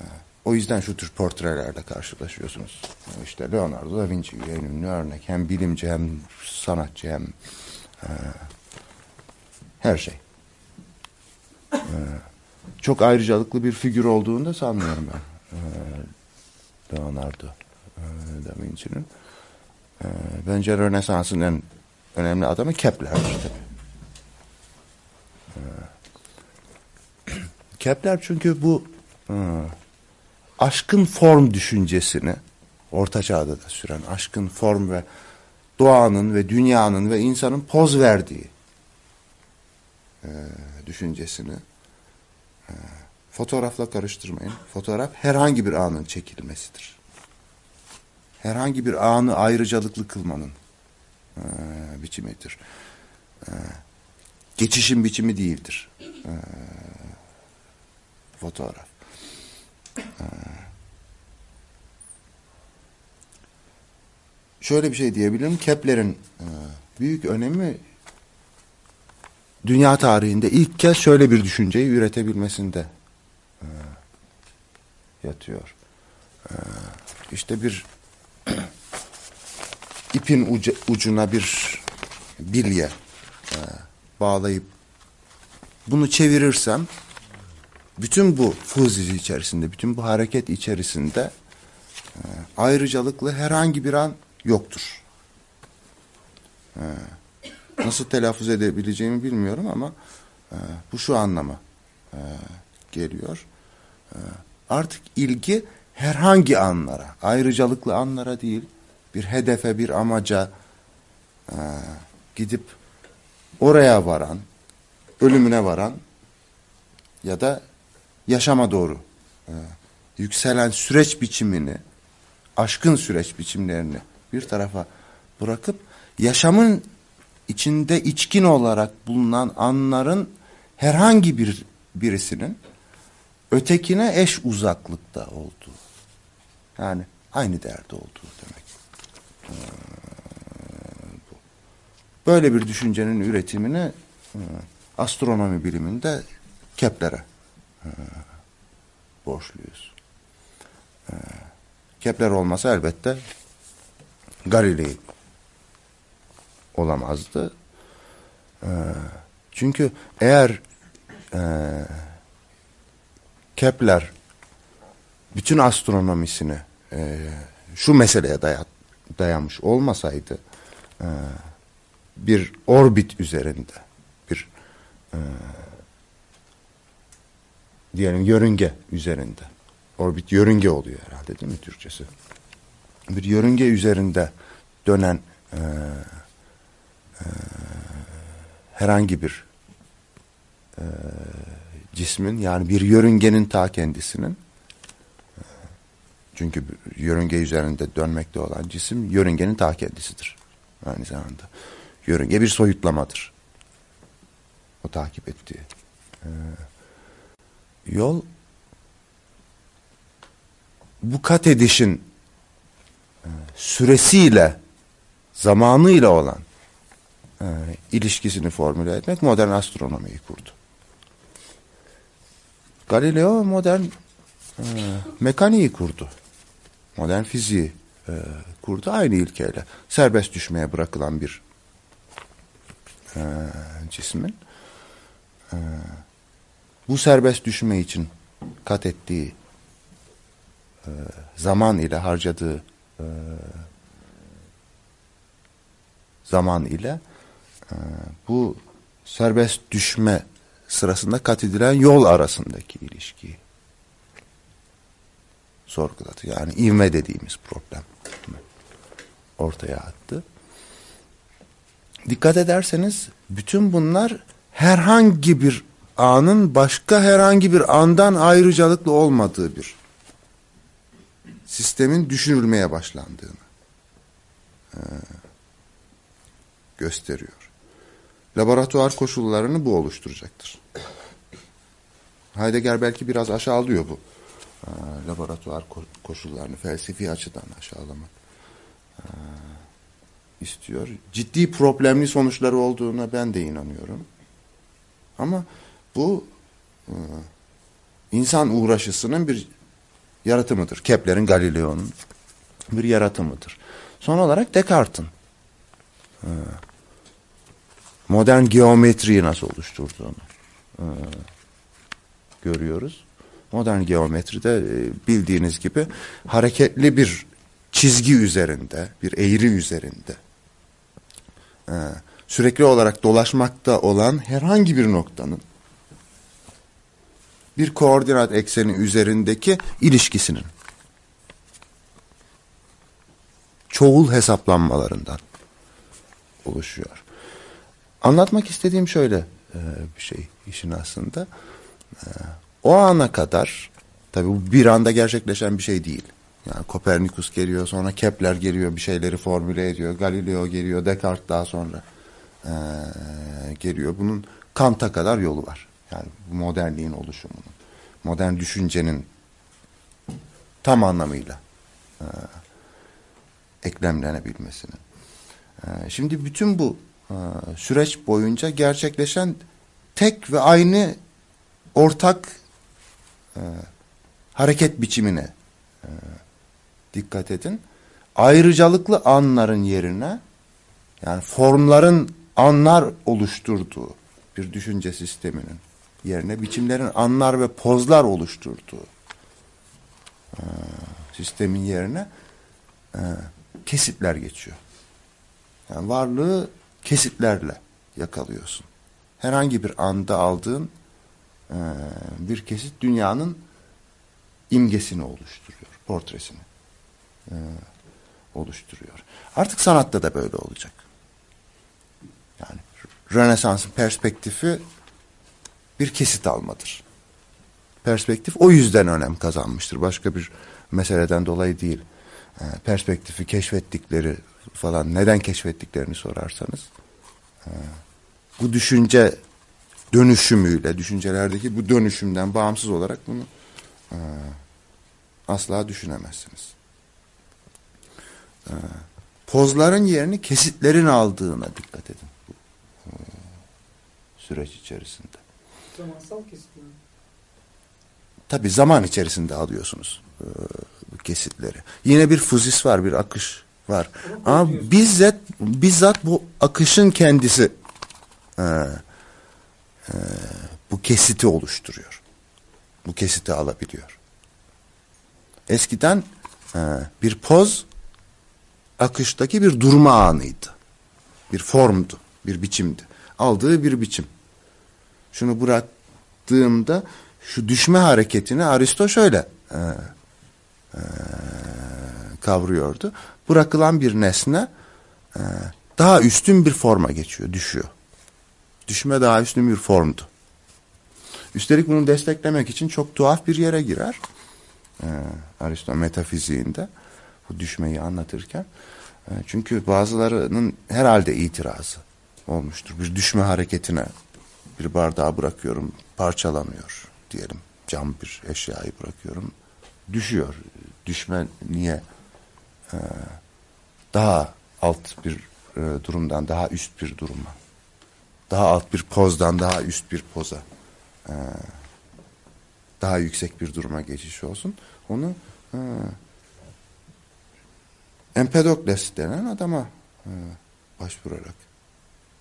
Speaker 1: o yüzden şu tür portrelerle karşılaşıyorsunuz. İşte Leonardo da Vinci en ünlü örnek. Hem bilimci hem sanatçı hem e, her şey. E, çok ayrıcalıklı bir figür olduğunu da sanmıyorum ben. E, Leonardo e, da Vinci'nin. E, bence Rönesans'ın en önemli adamı Kepler'dir tabii. Kepler çünkü bu e, aşkın form düşüncesini orta çağda da süren aşkın form ve doğanın ve dünyanın ve insanın poz verdiği e, düşüncesini e, fotoğrafla karıştırmayın. Fotoğraf herhangi bir anın çekilmesidir. Herhangi bir anı ayrıcalıklı kılmanın e, biçimidir. Geçişin biçimi değildir. Fotoğraf. Şöyle bir şey diyebilirim. Kepler'in büyük önemi dünya tarihinde ilk kez şöyle bir düşünceyi üretebilmesinde e, yatıyor. E, işte bir ipin ucu, ucuna bir bilye e, bağlayıp bunu çevirirsem bütün bu fuziz içerisinde, bütün bu hareket içerisinde e, ayrıcalıklı herhangi bir an yoktur. E, nasıl telaffuz edebileceğimi bilmiyorum ama e, bu şu anlama e, geliyor. E, artık ilgi herhangi anlara, ayrıcalıklı anlara değil, bir hedefe, bir amaca e, gidip oraya varan, ölümüne varan ya da yaşama doğru e, yükselen süreç biçimini, aşkın süreç biçimlerini bir tarafa bırakıp yaşamın içinde içkin olarak bulunan anların herhangi bir birisinin ötekine eş uzaklıkta olduğu. Yani aynı değerde olduğu demek. Ee, Böyle bir düşüncenin üretimini e, astronomi biliminde Kepler'e e, borçluyuz. E, Kepler olmasa elbette Galilei olamazdı. E, çünkü eğer e, Kepler bütün astronomisini e, şu meseleye dayat, dayanmış olmasaydı e, bir orbit üzerinde bir diyelim yörünge üzerinde orbit yörünge oluyor herhalde değil mi Türkçesi bir yörünge üzerinde dönen e, herhangi bir e, cismin yani bir yörüngenin ta kendisinin e, Çünkü yörünge üzerinde dönmekte olan cisim yörüngenin ta kendisidir. Aynı zamanda. Yörünge bir soyutlamadır. O takip ettiği. Ee, yol bu kat edişin e, süresiyle zamanıyla olan e, ilişkisini formüle etmek modern astronomiyi kurdu. Galileo modern e, mekaniği kurdu. Modern fiziği e, kurdu aynı ilkeyle. Serbest düşmeye bırakılan bir e, cismin e, bu serbest düşme için kat ettiği e, zaman ile harcadığı e, zaman ile bu serbest düşme sırasında kat yol arasındaki ilişkiyi sorguladı. Yani ivme dediğimiz problem ortaya attı. Dikkat ederseniz bütün bunlar herhangi bir anın başka herhangi bir andan ayrıcalıklı olmadığı bir sistemin düşünülmeye başlandığını e, gösteriyor. Laboratuvar koşullarını bu oluşturacaktır. Heidegger belki biraz aşağılıyor bu e, laboratuvar ko koşullarını felsefi açıdan aşağılamak e, istiyor. Ciddi problemli sonuçları olduğuna ben de inanıyorum. Ama bu e, insan uğraşısının bir yaratımıdır. Kepler'in, Galileo'nun bir yaratımıdır. Son olarak Descartes'in e, modern geometriyi nasıl oluşturduğunu e, görüyoruz. Modern geometride e, bildiğiniz gibi hareketli bir çizgi üzerinde, bir eğri üzerinde e, sürekli olarak dolaşmakta olan herhangi bir noktanın bir koordinat ekseni üzerindeki ilişkisinin çoğul hesaplanmalarından oluşuyor. Anlatmak istediğim şöyle e, bir şey işin aslında. E, o ana kadar tabi bu bir anda gerçekleşen bir şey değil. Yani Kopernikus geliyor sonra Kepler geliyor bir şeyleri formüle ediyor. Galileo geliyor Descartes daha sonra e, geliyor. Bunun Kant'a kadar yolu var. Yani modernliğin oluşumunun. Modern düşüncenin tam anlamıyla eklemlenebilmesinin. Şimdi bütün bu süreç boyunca gerçekleşen tek ve aynı ortak e, hareket biçimine e, dikkat edin. Ayrıcalıklı anların yerine yani formların anlar oluşturduğu bir düşünce sisteminin yerine biçimlerin anlar ve pozlar oluşturduğu e, sistemin yerine e, kesitler geçiyor. Yani varlığı kesitlerle yakalıyorsun. Herhangi bir anda aldığın e, bir kesit dünyanın imgesini oluşturuyor, portresini e, oluşturuyor. Artık sanatta da böyle olacak. Yani Rönesans'ın perspektifi bir kesit almadır. Perspektif o yüzden önem kazanmıştır. Başka bir meseleden dolayı değil. E, perspektifi keşfettikleri falan neden keşfettiklerini sorarsanız e, bu düşünce dönüşümüyle, düşüncelerdeki bu dönüşümden bağımsız olarak bunu e, asla düşünemezsiniz. E, pozların yerini kesitlerin aldığına dikkat edin bu süreç içerisinde.
Speaker 2: Zamansal kesit mi?
Speaker 1: Tabi zaman içerisinde alıyorsunuz bu kesitleri. Yine bir fuzis var, bir akış var. Ama, bizzat, bizzat bu akışın kendisi e, e, bu kesiti oluşturuyor. Bu kesiti alabiliyor. Eskiden e, bir poz akıştaki bir durma anıydı. Bir formdu, bir biçimdi. Aldığı bir biçim. Şunu bıraktığımda şu düşme hareketini Aristo şöyle e, e, kavruyordu. Bırakılan bir nesne e, daha üstün bir forma geçiyor, düşüyor. Düşme daha üstün bir formdu. Üstelik bunu desteklemek için çok tuhaf bir yere girer. e, Aristo metafiziğinde bu düşmeyi anlatırken. E, çünkü bazılarının herhalde itirazı olmuştur. Bir düşme hareketine bir bardağı bırakıyorum parçalanıyor diyelim. Cam bir eşyayı bırakıyorum. Düşüyor. Düşme niye? E, daha alt bir e, durumdan daha üst bir duruma. Daha alt bir pozdan daha üst bir poza. E, daha yüksek bir duruma geçiş olsun. Onu e, Empedokles denen adama e, başvurarak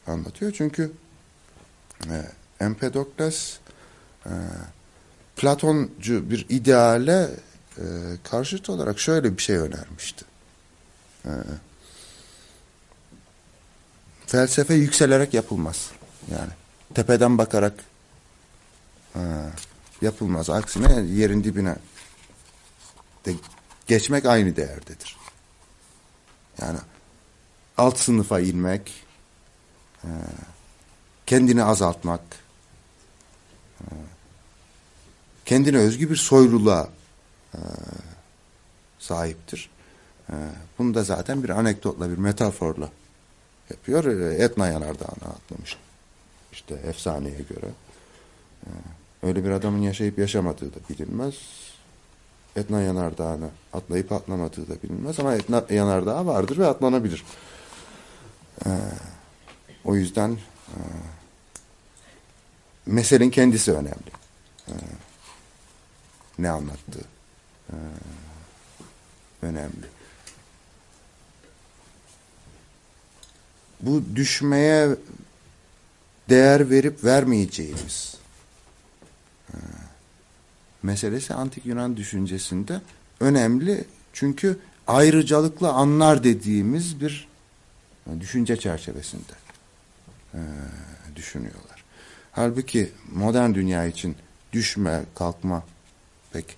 Speaker 1: anlatıyor. Çünkü Empedokles Platoncu bir ideale e, karşıt olarak şöyle bir şey önermişti. E, felsefe yükselerek yapılmaz. Yani tepeden bakarak e, yapılmaz. Aksine yerin dibine de geçmek aynı değerdedir. Yani alt sınıfa inmek, e, kendini azaltmak, e, kendine özgü bir soyluluğa e, sahiptir. E, bunu da zaten bir anekdotla, bir metaforla yapıyor. E, Etna Yanardağı'na atlamış. İşte efsaneye göre. E, öyle bir adamın yaşayıp yaşamadığı da bilinmez. Etna Yanardağı'na atlayıp atlamadığı da bilinmez ama Etna Yanardağı vardır ve atlanabilir. O yüzden e, meselenin kendisi önemli. Ne anlattığı e, önemli. Bu düşmeye değer verip vermeyeceğimiz e, meselesi antik Yunan düşüncesinde önemli. Çünkü ayrıcalıklı anlar dediğimiz bir e, düşünce çerçevesinde e, düşünüyorlar. Halbuki modern dünya için düşme, kalkma pek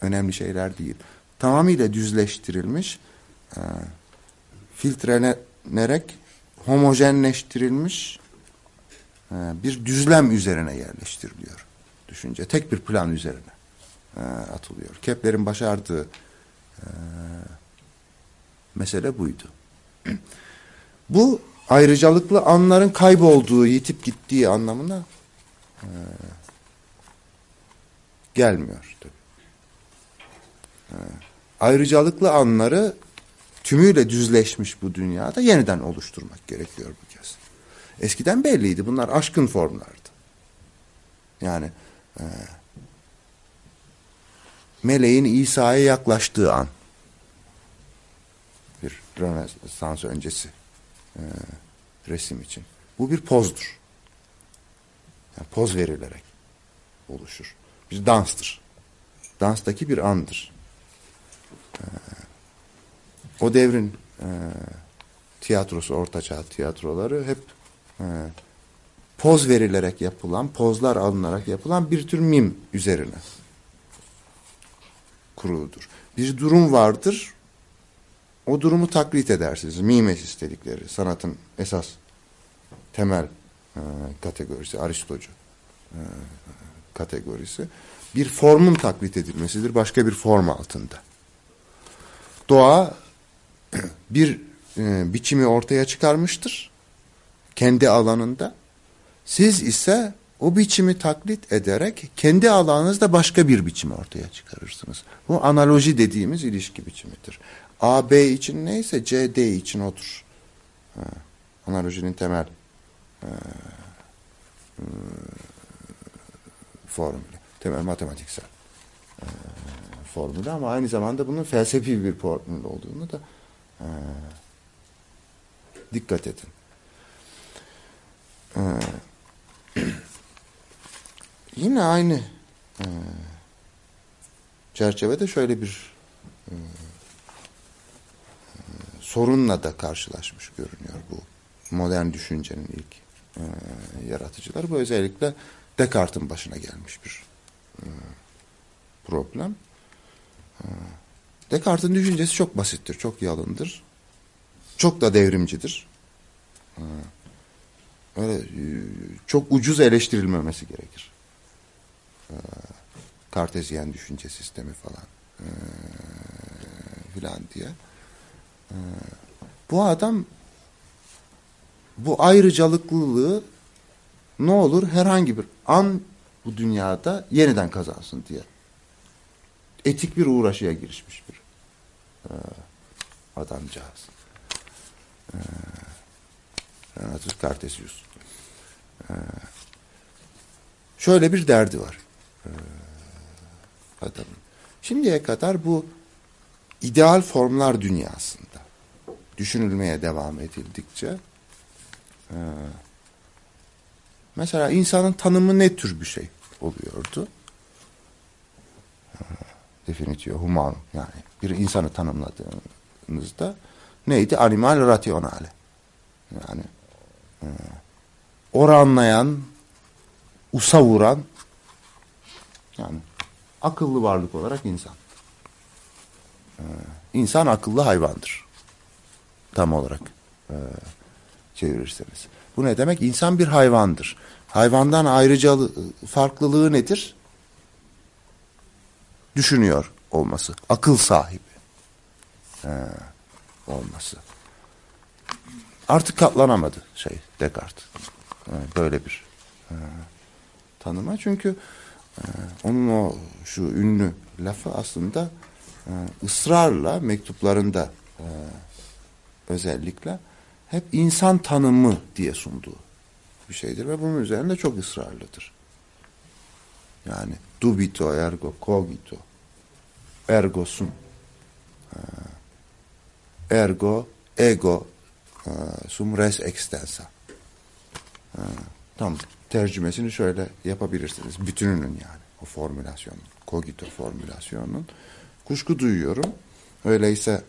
Speaker 1: önemli şeyler değil. Tamamıyla düzleştirilmiş, filtrelenerek homojenleştirilmiş e, bir düzlem üzerine yerleştiriliyor düşünce. Tek bir plan üzerine e, atılıyor. Kepler'in başardığı e, mesele buydu. Bu ayrıcalıklı anların kaybolduğu, yitip gittiği anlamına gelmiyor tabii. Ayrıcalıklı anları tümüyle düzleşmiş bu dünyada yeniden oluşturmak gerekiyor bu kez. Eskiden belliydi. Bunlar aşkın formlardı. Yani e, meleğin İsa'ya yaklaştığı an bir Rönesans öncesi e, resim için. Bu bir pozdur. Yani poz verilerek oluşur. Bir danstır. Danstaki bir andır. E, o devrin e, tiyatrosu, ortaçağ tiyatroları hep e, poz verilerek yapılan, pozlar alınarak yapılan bir tür mim üzerine kuruludur. Bir durum vardır, o durumu taklit edersiniz. Mimes dedikleri sanatın esas temel e, kategorisi, Aristocu e, kategorisi. Bir formun taklit edilmesidir başka bir form altında. Doğa bir e, biçimi ortaya çıkarmıştır kendi alanında. Siz ise o biçimi taklit ederek kendi alanınızda başka bir biçimi ortaya çıkarırsınız. Bu analoji dediğimiz ilişki biçimidir. A, B için neyse C, D için odur. Ha, analojinin temel e, e, formülü. Temel matematiksel e, formülü ama aynı zamanda bunun felsefi bir formül olduğunu da e, dikkat edin. E, yine aynı e, çerçevede şöyle bir e, sorunla da karşılaşmış görünüyor bu modern düşüncenin ilk e, yaratıcıları. Bu özellikle Descartes'in başına gelmiş bir e, problem. E, Descartes'in düşüncesi çok basittir, çok yalındır. Çok da devrimcidir. Öyle e, çok ucuz eleştirilmemesi gerekir. Kartezyen düşünce sistemi falan e, filan diye. Bu adam bu ayrıcalıklılığı ne olur herhangi bir an bu dünyada yeniden kazansın diye etik bir uğraşıya girişmiş bir adamcağız. E, Renatus Cartesius. E, şöyle bir derdi var e, adamın. Şimdiye kadar bu ideal formlar dünyasında düşünülmeye devam edildikçe e, mesela insanın tanımı ne tür bir şey oluyordu? Definitio humanum yani bir insanı tanımladığınızda neydi? Animal rationale. Yani e, oranlayan, usa vuran yani akıllı varlık olarak insan. E, insan akıllı hayvandır. Tam olarak e, çevirirseniz. Bu ne demek? İnsan bir hayvandır. Hayvandan ayrıca farklılığı nedir? Düşünüyor olması. Akıl sahibi ee, olması. Artık katlanamadı şey Descartes. Ee, böyle bir e, tanıma. Çünkü e, onun o şu ünlü lafı aslında e, ısrarla mektuplarında e, özellikle hep insan tanımı diye sunduğu bir şeydir ve bunun üzerinde çok ısrarlıdır. Yani dubito ergo cogito ergo sum. Ergo ego sum res extensa. Tam tercümesini şöyle yapabilirsiniz. Bütününün yani o formülasyonun cogito formülasyonunun kuşku duyuyorum. Öyleyse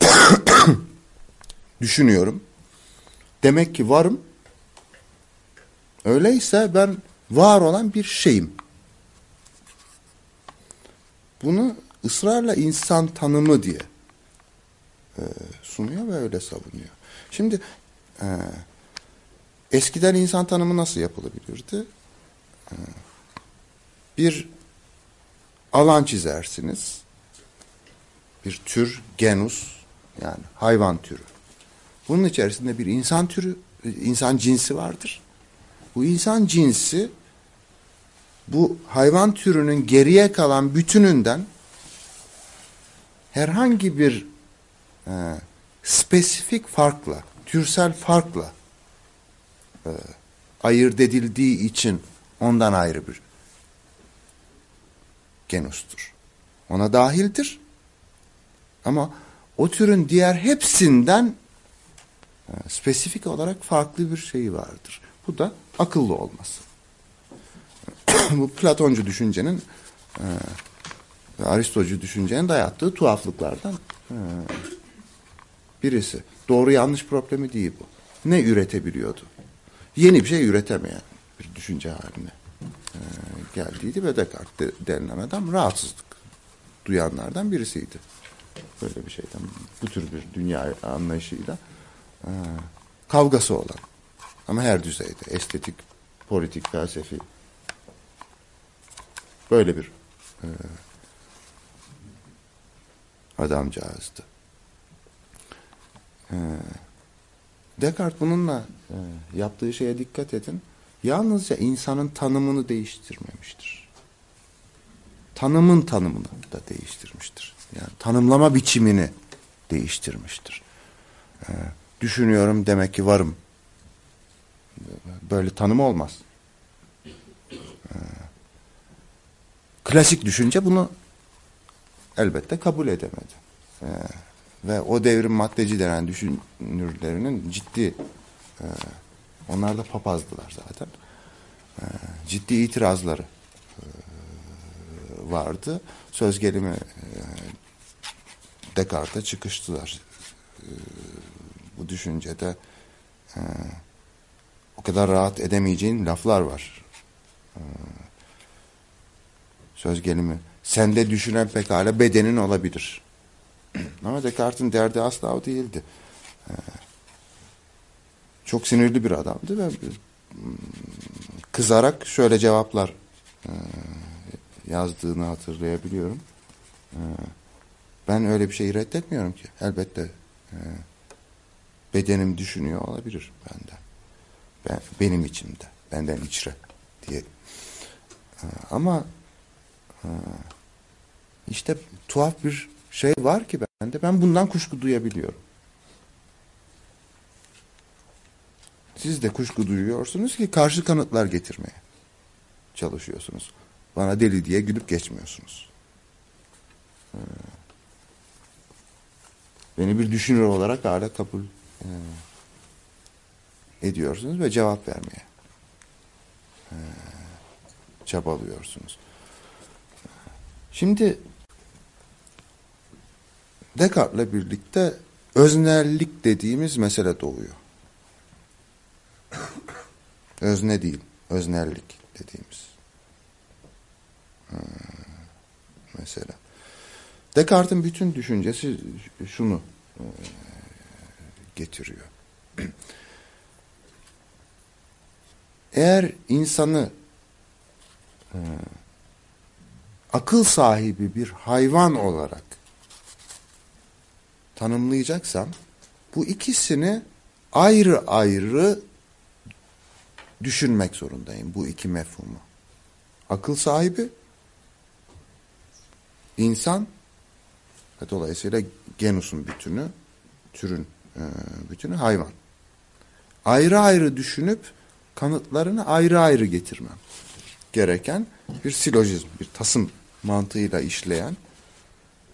Speaker 1: düşünüyorum. Demek ki varım. Öyleyse ben var olan bir şeyim bunu ısrarla insan tanımı diye e, sunuyor ve öyle savunuyor. Şimdi e, eskiden insan tanımı nasıl yapılabilirdi? E, bir alan çizersiniz. Bir tür, genus yani hayvan türü. Bunun içerisinde bir insan türü, insan cinsi vardır. Bu insan cinsi bu hayvan türünün geriye kalan bütününden herhangi bir e, spesifik farkla, türsel farkla e, ayırt edildiği için ondan ayrı bir genustur. Ona dahildir. Ama o türün diğer hepsinden e, spesifik olarak farklı bir şeyi vardır. Bu da akıllı olması. Bu Platoncu düşüncenin e, Aristocu düşüncenin dayattığı tuhaflıklardan e, birisi. Doğru yanlış problemi değil bu. Ne üretebiliyordu? Yeni bir şey üretemeyen bir düşünce haline e, geldiydi ve Descartes denilen adam rahatsızlık duyanlardan birisiydi. Böyle bir şeyden, bu tür bir dünya anlayışıyla e, kavgası olan ama her düzeyde estetik, politik, felsefi böyle bir e, adamcağızdı. Ee, Descartes bununla e, yaptığı şeye dikkat edin. Yalnızca insanın tanımını değiştirmemiştir. Tanımın tanımını da değiştirmiştir. Yani tanımlama biçimini değiştirmiştir. Ee, düşünüyorum demek ki varım. Böyle tanım olmaz. Ee, klasik düşünce bunu elbette kabul edemedi. Ee, ve o devrin maddeci denen düşünürlerinin ciddi e, onlar da papazdılar zaten. E, ciddi itirazları e, vardı. Söz gelimi e, Descartes'e çıkıştılar. E, bu düşüncede e, o kadar rahat edemeyeceğin laflar var. E, söz gelimi sende düşünen pekala bedenin olabilir. Ama Descartes'in derdi asla o değildi. Ee, çok sinirli bir adamdı ve kızarak şöyle cevaplar e, yazdığını hatırlayabiliyorum. Ee, ben öyle bir şeyi reddetmiyorum ki. Elbette bedenim düşünüyor olabilir benden. Ben, benim içimde. Benden içre. Ee, ama e, işte tuhaf bir şey var ki bende. Ben bundan kuşku duyabiliyorum. Siz de kuşku duyuyorsunuz ki karşı kanıtlar getirmeye çalışıyorsunuz. Bana deli diye gülüp geçmiyorsunuz. Ee, beni bir düşünür olarak hala kabul e, ediyorsunuz ve cevap vermeye çabalıyorsunuz. Şimdi Descartes'le birlikte öznellik dediğimiz mesele doğuyor. Özne değil, öznellik dediğimiz hmm, mesela. Descartes'in bütün düşüncesi şunu e, getiriyor. Eğer insanı e, akıl sahibi bir hayvan olarak tanımlayacaksam bu ikisini ayrı ayrı düşünmek zorundayım bu iki mefhumu. Akıl sahibi insan ve dolayısıyla genusun bütünü, türün e, bütünü hayvan. Ayrı ayrı düşünüp kanıtlarını ayrı ayrı getirmem gereken bir silojizm, bir tasım mantığıyla işleyen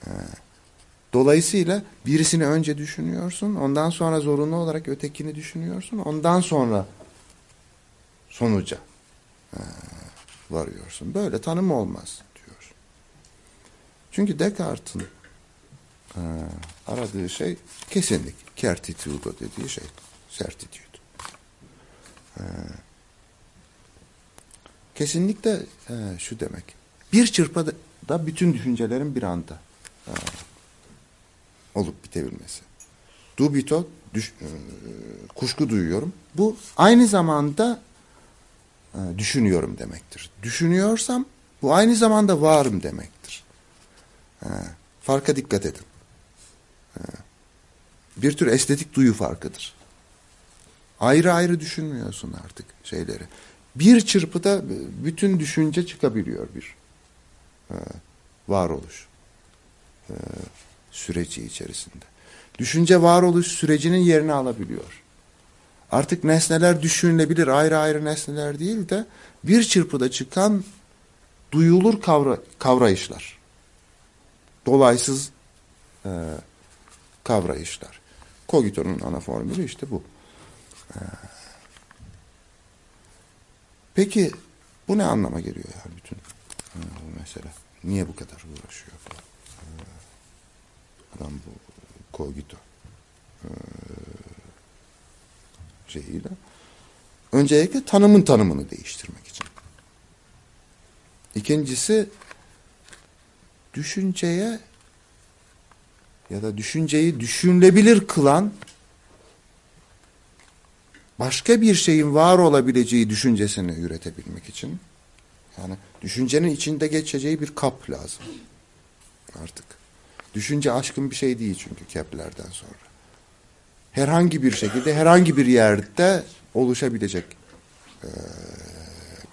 Speaker 1: e, dolayısıyla birisini önce düşünüyorsun, ondan sonra zorunlu olarak ötekini düşünüyorsun, ondan sonra sonuca e, varıyorsun. Böyle tanım olmaz diyor. Çünkü Descartes'in e, aradığı şey kesinlik. Certitudo dediği şey. Certitude. Kesinlik de şu demek. Bir çırpıda da bütün düşüncelerin bir anda e, olup bitebilmesi. Dubito düş, e, kuşku duyuyorum. Bu aynı zamanda e, düşünüyorum demektir. Düşünüyorsam bu aynı zamanda varım demektir. E, farka dikkat edin. E, bir tür estetik duyu farkıdır. Ayrı ayrı düşünmüyorsun artık şeyleri. Bir çırpıda bütün düşünce çıkabiliyor bir e, varoluş e, süreci içerisinde. Düşünce varoluş sürecinin yerini alabiliyor. Artık nesneler düşünülebilir ayrı ayrı nesneler değil de bir çırpıda çıkan duyulur kavra, kavrayışlar. Dolaysız e, kavrayışlar. Cogito'nun ana formülü işte bu. E, peki bu ne anlama geliyor yani bütün e, bu mesele? Niye bu kadar uğraşıyor? E, adam bu Cogito e, şeyiyle. Öncelikle tanımın tanımını değiştirmek için. İkincisi düşünceye ya da düşünceyi düşünülebilir kılan başka bir şeyin var olabileceği düşüncesini üretebilmek için yani düşüncenin içinde geçeceği bir kap lazım artık. Düşünce aşkın bir şey değil çünkü Kepler'den sonra. Herhangi bir şekilde herhangi bir yerde oluşabilecek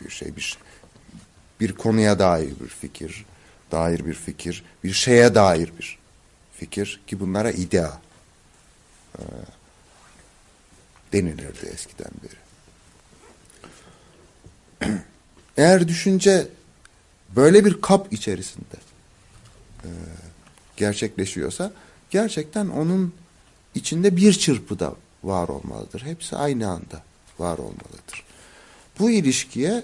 Speaker 1: bir şey bir bir konuya dair bir fikir, dair bir fikir, bir şeye dair bir fikir ki bunlara idea denilirdi eskiden beri. Eğer düşünce böyle bir kap içerisinde e, gerçekleşiyorsa gerçekten onun içinde bir çırpıda var olmalıdır. Hepsi aynı anda var olmalıdır. Bu ilişkiye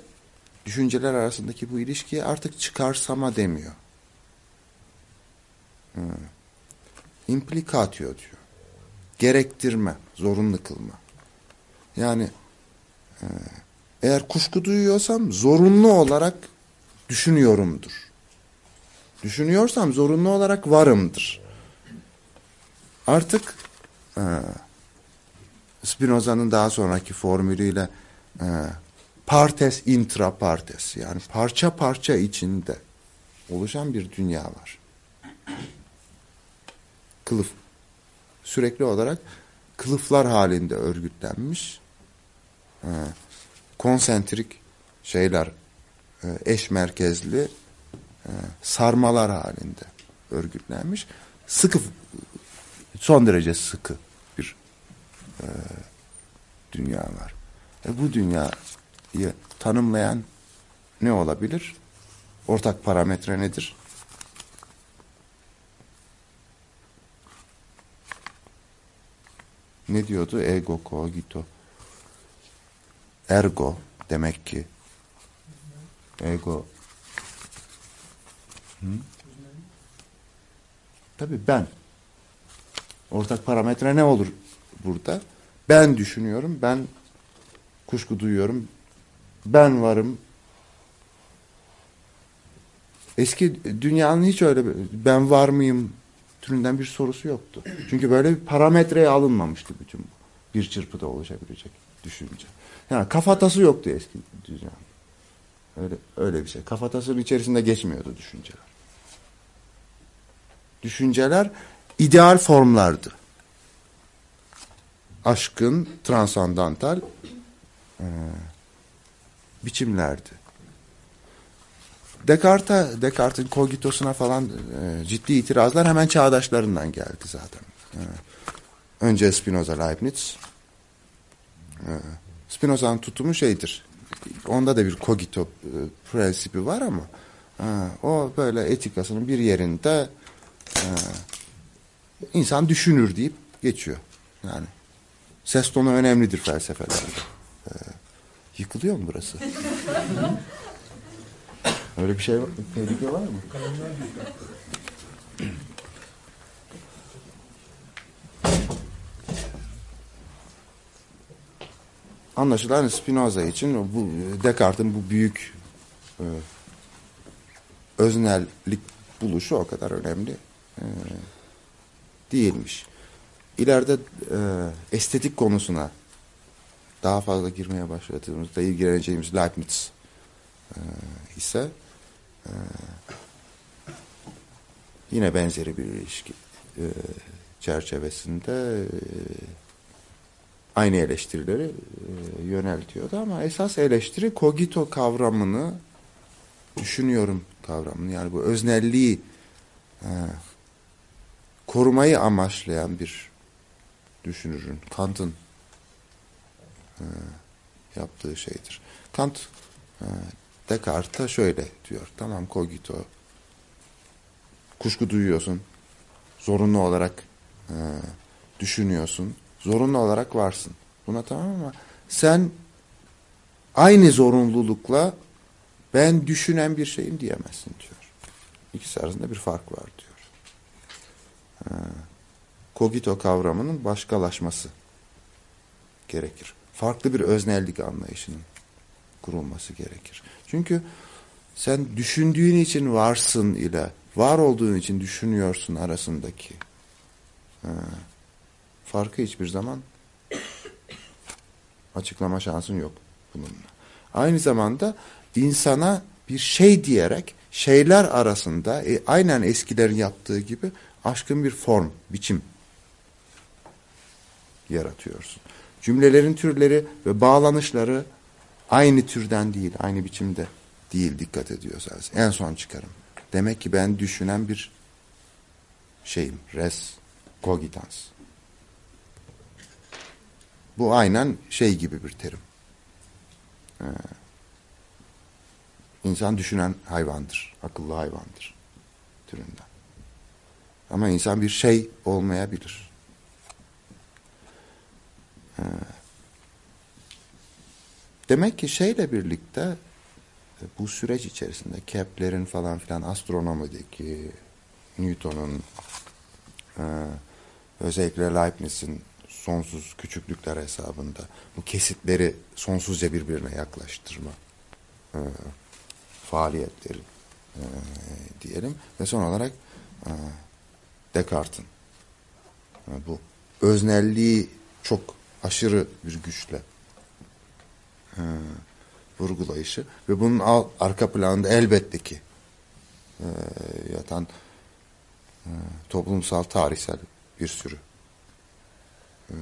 Speaker 1: düşünceler arasındaki bu ilişkiye artık çıkarsama demiyor. Hmm. Implikatio diyor. Gerektirme, zorunlu kılma. Yani e, eğer kuşku duyuyorsam zorunlu olarak düşünüyorumdur. Düşünüyorsam zorunlu olarak varımdır. Artık e, Spinoza'nın daha sonraki formülüyle e, partes intra partes yani parça parça içinde oluşan bir dünya var. Kılıf. Sürekli olarak kılıflar halinde örgütlenmiş. e, konsentrik şeyler, e, eş merkezli e, sarmalar halinde örgütlenmiş. Sıkı, son derece sıkı bir e, dünya var. E, bu dünyayı tanımlayan ne olabilir? Ortak parametre nedir? Ne diyordu? Ego cogito. Ergo demek ki. Ego. Hı? Tabii ben. Ortak parametre ne olur burada? Ben düşünüyorum, ben kuşku duyuyorum, ben varım. Eski dünyanın hiç öyle ben var mıyım türünden bir sorusu yoktu. Çünkü böyle bir parametreye alınmamıştı bütün bu. Bir çırpıda oluşabilecek düşünce. Yani kafatası yoktu eski dünyanın. Öyle, öyle bir şey. Kafatasının içerisinde geçmiyordu düşünceler. Düşünceler ideal formlardı. Aşkın transandantal e, biçimlerdi. Descartes'a, Descartes'in kogitosuna falan e, ciddi itirazlar hemen çağdaşlarından geldi zaten. E, önce Spinoza, Leibniz. E, Spinoza'nın tutumu şeydir. Onda da bir kogito e, prensibi var ama o böyle etikasının bir yerinde e, insan düşünür deyip geçiyor. Yani ses tonu önemlidir felsefelerde. E, yıkılıyor mu burası? Öyle bir şey tehlike var mı? Anlaşılan Spinoza için bu Descartes'in bu büyük e, öznellik buluşu o kadar önemli e, değilmiş. İleride e, estetik konusuna daha fazla girmeye başladığımızda ilgileneceğimiz Leibniz e, ise e, yine benzeri bir ilişki e, çerçevesinde e, aynı eleştirileri e, yöneltiyordu ama esas eleştiri kogito kavramını düşünüyorum kavramını yani bu öznelliği e, korumayı amaçlayan bir düşünürün Kant'ın e, yaptığı şeydir. Kant e, Descartes'a şöyle diyor. Tamam kogito kuşku duyuyorsun. Zorunlu olarak e, düşünüyorsun. Zorunlu olarak varsın. Buna tamam ama sen aynı zorunlulukla ben düşünen bir şeyim diyemezsin diyor. İkisi arasında bir fark var diyor. Kogito kavramının başkalaşması gerekir. Farklı bir öznellik anlayışının kurulması gerekir. Çünkü sen düşündüğün için varsın ile var olduğun için düşünüyorsun arasındaki ha, farkı hiçbir zaman açıklama şansın yok bununla. Aynı zamanda insana bir şey diyerek şeyler arasında e, aynen eskilerin yaptığı gibi aşkın bir form, biçim yaratıyorsun. Cümlelerin türleri ve bağlanışları aynı türden değil, aynı biçimde değil dikkat ediyorsanız. En son çıkarım. Demek ki ben düşünen bir şeyim. Res cogitans. Bu aynen şey gibi bir terim. Ee, insan düşünen hayvandır. Akıllı hayvandır. Türünden. Ama insan bir şey olmayabilir. Ee, demek ki şeyle birlikte bu süreç içerisinde Kepler'in falan filan astronomideki Newton'un e, özellikle Leibniz'in sonsuz küçüklükler hesabında. Bu kesitleri sonsuzca birbirine yaklaştırma e, faaliyetleri e, diyelim. Ve son olarak e, Descartes'in e, bu öznelliği çok aşırı bir güçle e, vurgulayışı ve bunun al, arka planında elbette ki e, yatan e, toplumsal, tarihsel bir sürü e,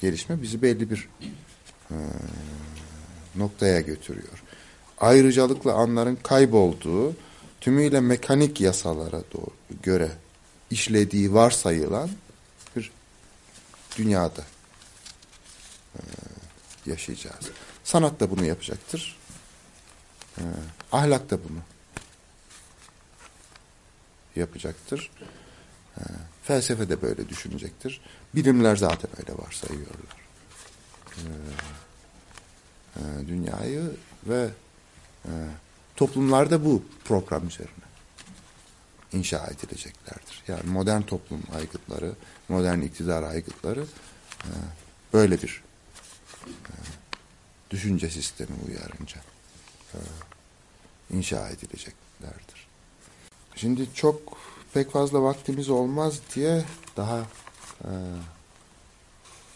Speaker 1: gelişme bizi belli bir e, noktaya götürüyor. Ayrıcalıklı anların kaybolduğu, tümüyle mekanik yasalara doğru göre işlediği varsayılan bir dünyada e, yaşayacağız. Sanat da bunu yapacaktır. E, ahlak da bunu yapacaktır. Felsefe de böyle düşünecektir. Bilimler zaten öyle varsayıyorlar. E, e, dünyayı ve e, toplumlar da bu program üzerine inşa edileceklerdir. Yani modern toplum aygıtları, modern iktidar aygıtları e, böyle bir e, düşünce sistemi uyarınca inşa edileceklerdir. Şimdi çok pek fazla vaktimiz olmaz diye daha e,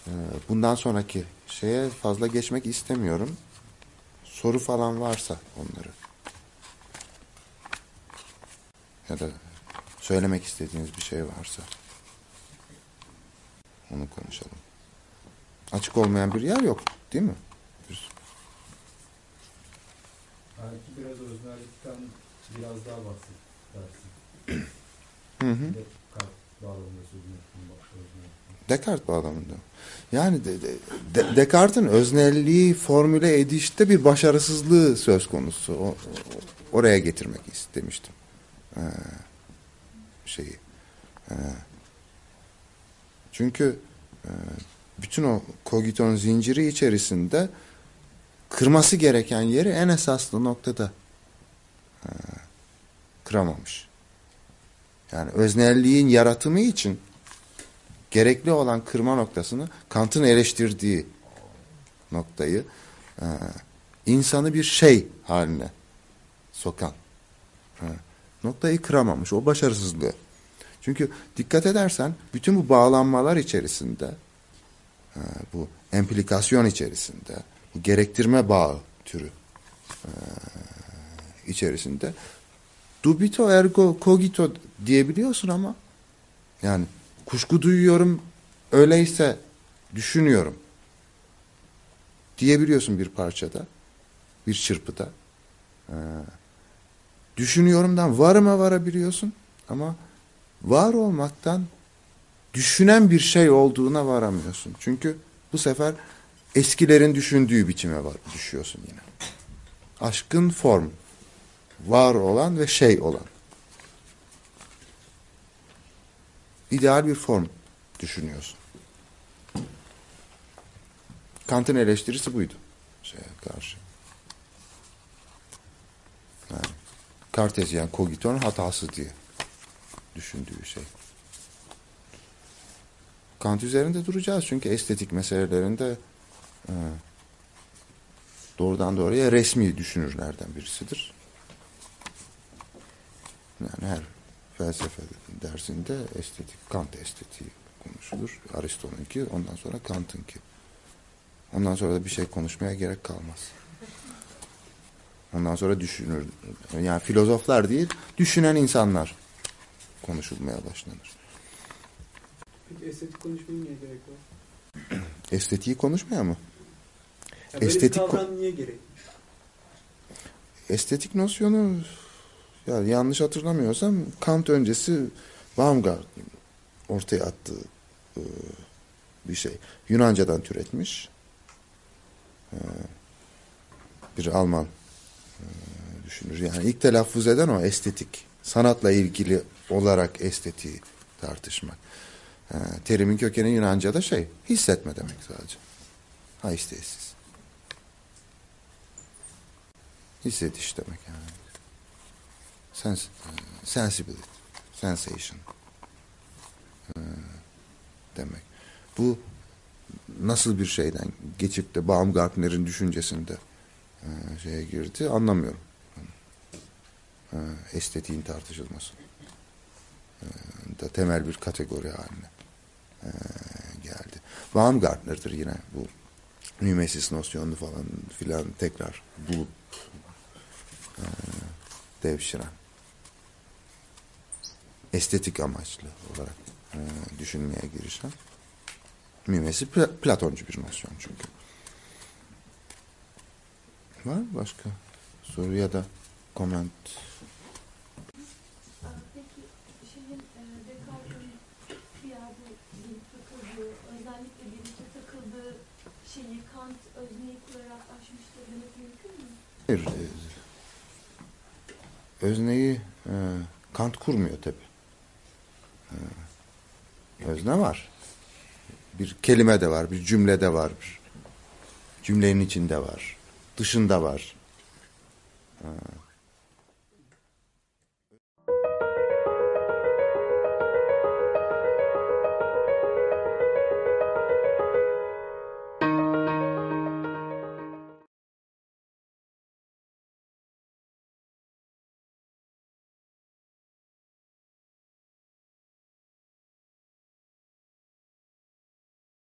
Speaker 1: e, bundan sonraki şeye fazla geçmek istemiyorum. Soru falan varsa onları ya da söylemek istediğiniz bir şey varsa onu konuşalım. Açık olmayan bir yer yok değil mi?
Speaker 3: Belki biraz öznellikten biraz daha bahsedersin.
Speaker 1: Hı.
Speaker 3: Descartes bağlamında sözünü
Speaker 1: bağlamında. Yani de, de, de- Descartes'in öznelliği formüle edişte bir başarısızlığı söz konusu. O- oraya getirmek istemiştim. Ee, şeyi. Ee, çünkü e, bütün o kogiton zinciri içerisinde kırması gereken yeri en esaslı noktada e, kıramamış. Yani öznelliğin yaratımı için gerekli olan kırma noktasını Kant'ın eleştirdiği noktayı e, insanı bir şey haline sokan e, noktayı kıramamış. O başarısızlığı. Çünkü dikkat edersen bütün bu bağlanmalar içerisinde e, bu implikasyon içerisinde bu gerektirme bağı türü içerisinde dubito ergo cogito diyebiliyorsun ama yani kuşku duyuyorum öyleyse düşünüyorum diyebiliyorsun bir parçada bir çırpıda Ee, düşünüyorumdan varıma varabiliyorsun ama var olmaktan düşünen bir şey olduğuna varamıyorsun. Çünkü bu sefer eskilerin düşündüğü biçime var, düşüyorsun yine. Aşkın form, var olan ve şey olan. İdeal bir form düşünüyorsun. Kant'ın eleştirisi buydu. Şeye karşı. Yani Kartezyen kogiton hatası diye düşündüğü şey. Kant üzerinde duracağız çünkü estetik meselelerinde e, doğrudan doğruya resmi düşünürlerden birisidir. Yani her felsefe dersinde estetik, Kant estetiği konuşulur. Aristo'nunki, ondan sonra Kant'ınki. Ondan sonra da bir şey konuşmaya gerek kalmaz. Ondan sonra düşünür. Yani filozoflar değil, düşünen insanlar konuşulmaya başlanır.
Speaker 2: Peki estetik konuşmaya niye gerek var?
Speaker 1: Estetiği konuşmaya mı?
Speaker 2: Ya böyle
Speaker 1: Estetik
Speaker 2: bir
Speaker 1: ko-
Speaker 2: kavram niye gerek?
Speaker 1: Estetik nosyonu ya yanlış hatırlamıyorsam Kant öncesi Baumgarten ortaya attığı e, bir şey. Yunancadan türetmiş. E, bir Alman e, düşünür. Yani ilk telaffuz eden o estetik. Sanatla ilgili olarak estetiği tartışmak. E, terimin kökeni Yunanca'da şey, hissetme demek sadece. Ha isteğsiz. Hissediş demek yani. Sens sensibility, sensation ee, demek. Bu nasıl bir şeyden geçip de Baumgartner'in düşüncesinde e, şeye girdi anlamıyorum. E, estetiğin tartışılması. E, da temel bir kategori haline e, geldi. Baumgartner'dır yine bu mimesis nosyonunu falan filan tekrar bulup e, devşiren. Estetik amaçlı olarak e, düşünmeye girişen mimesi Pla- Platoncu bir nosyon çünkü. Var mı başka soru ya da koment? Hayır, e, özneyi e, Kant kurmuyor tabi. Özne var. Bir kelime de var, bir cümle de var. Bir cümlenin içinde var. Dışında var. E,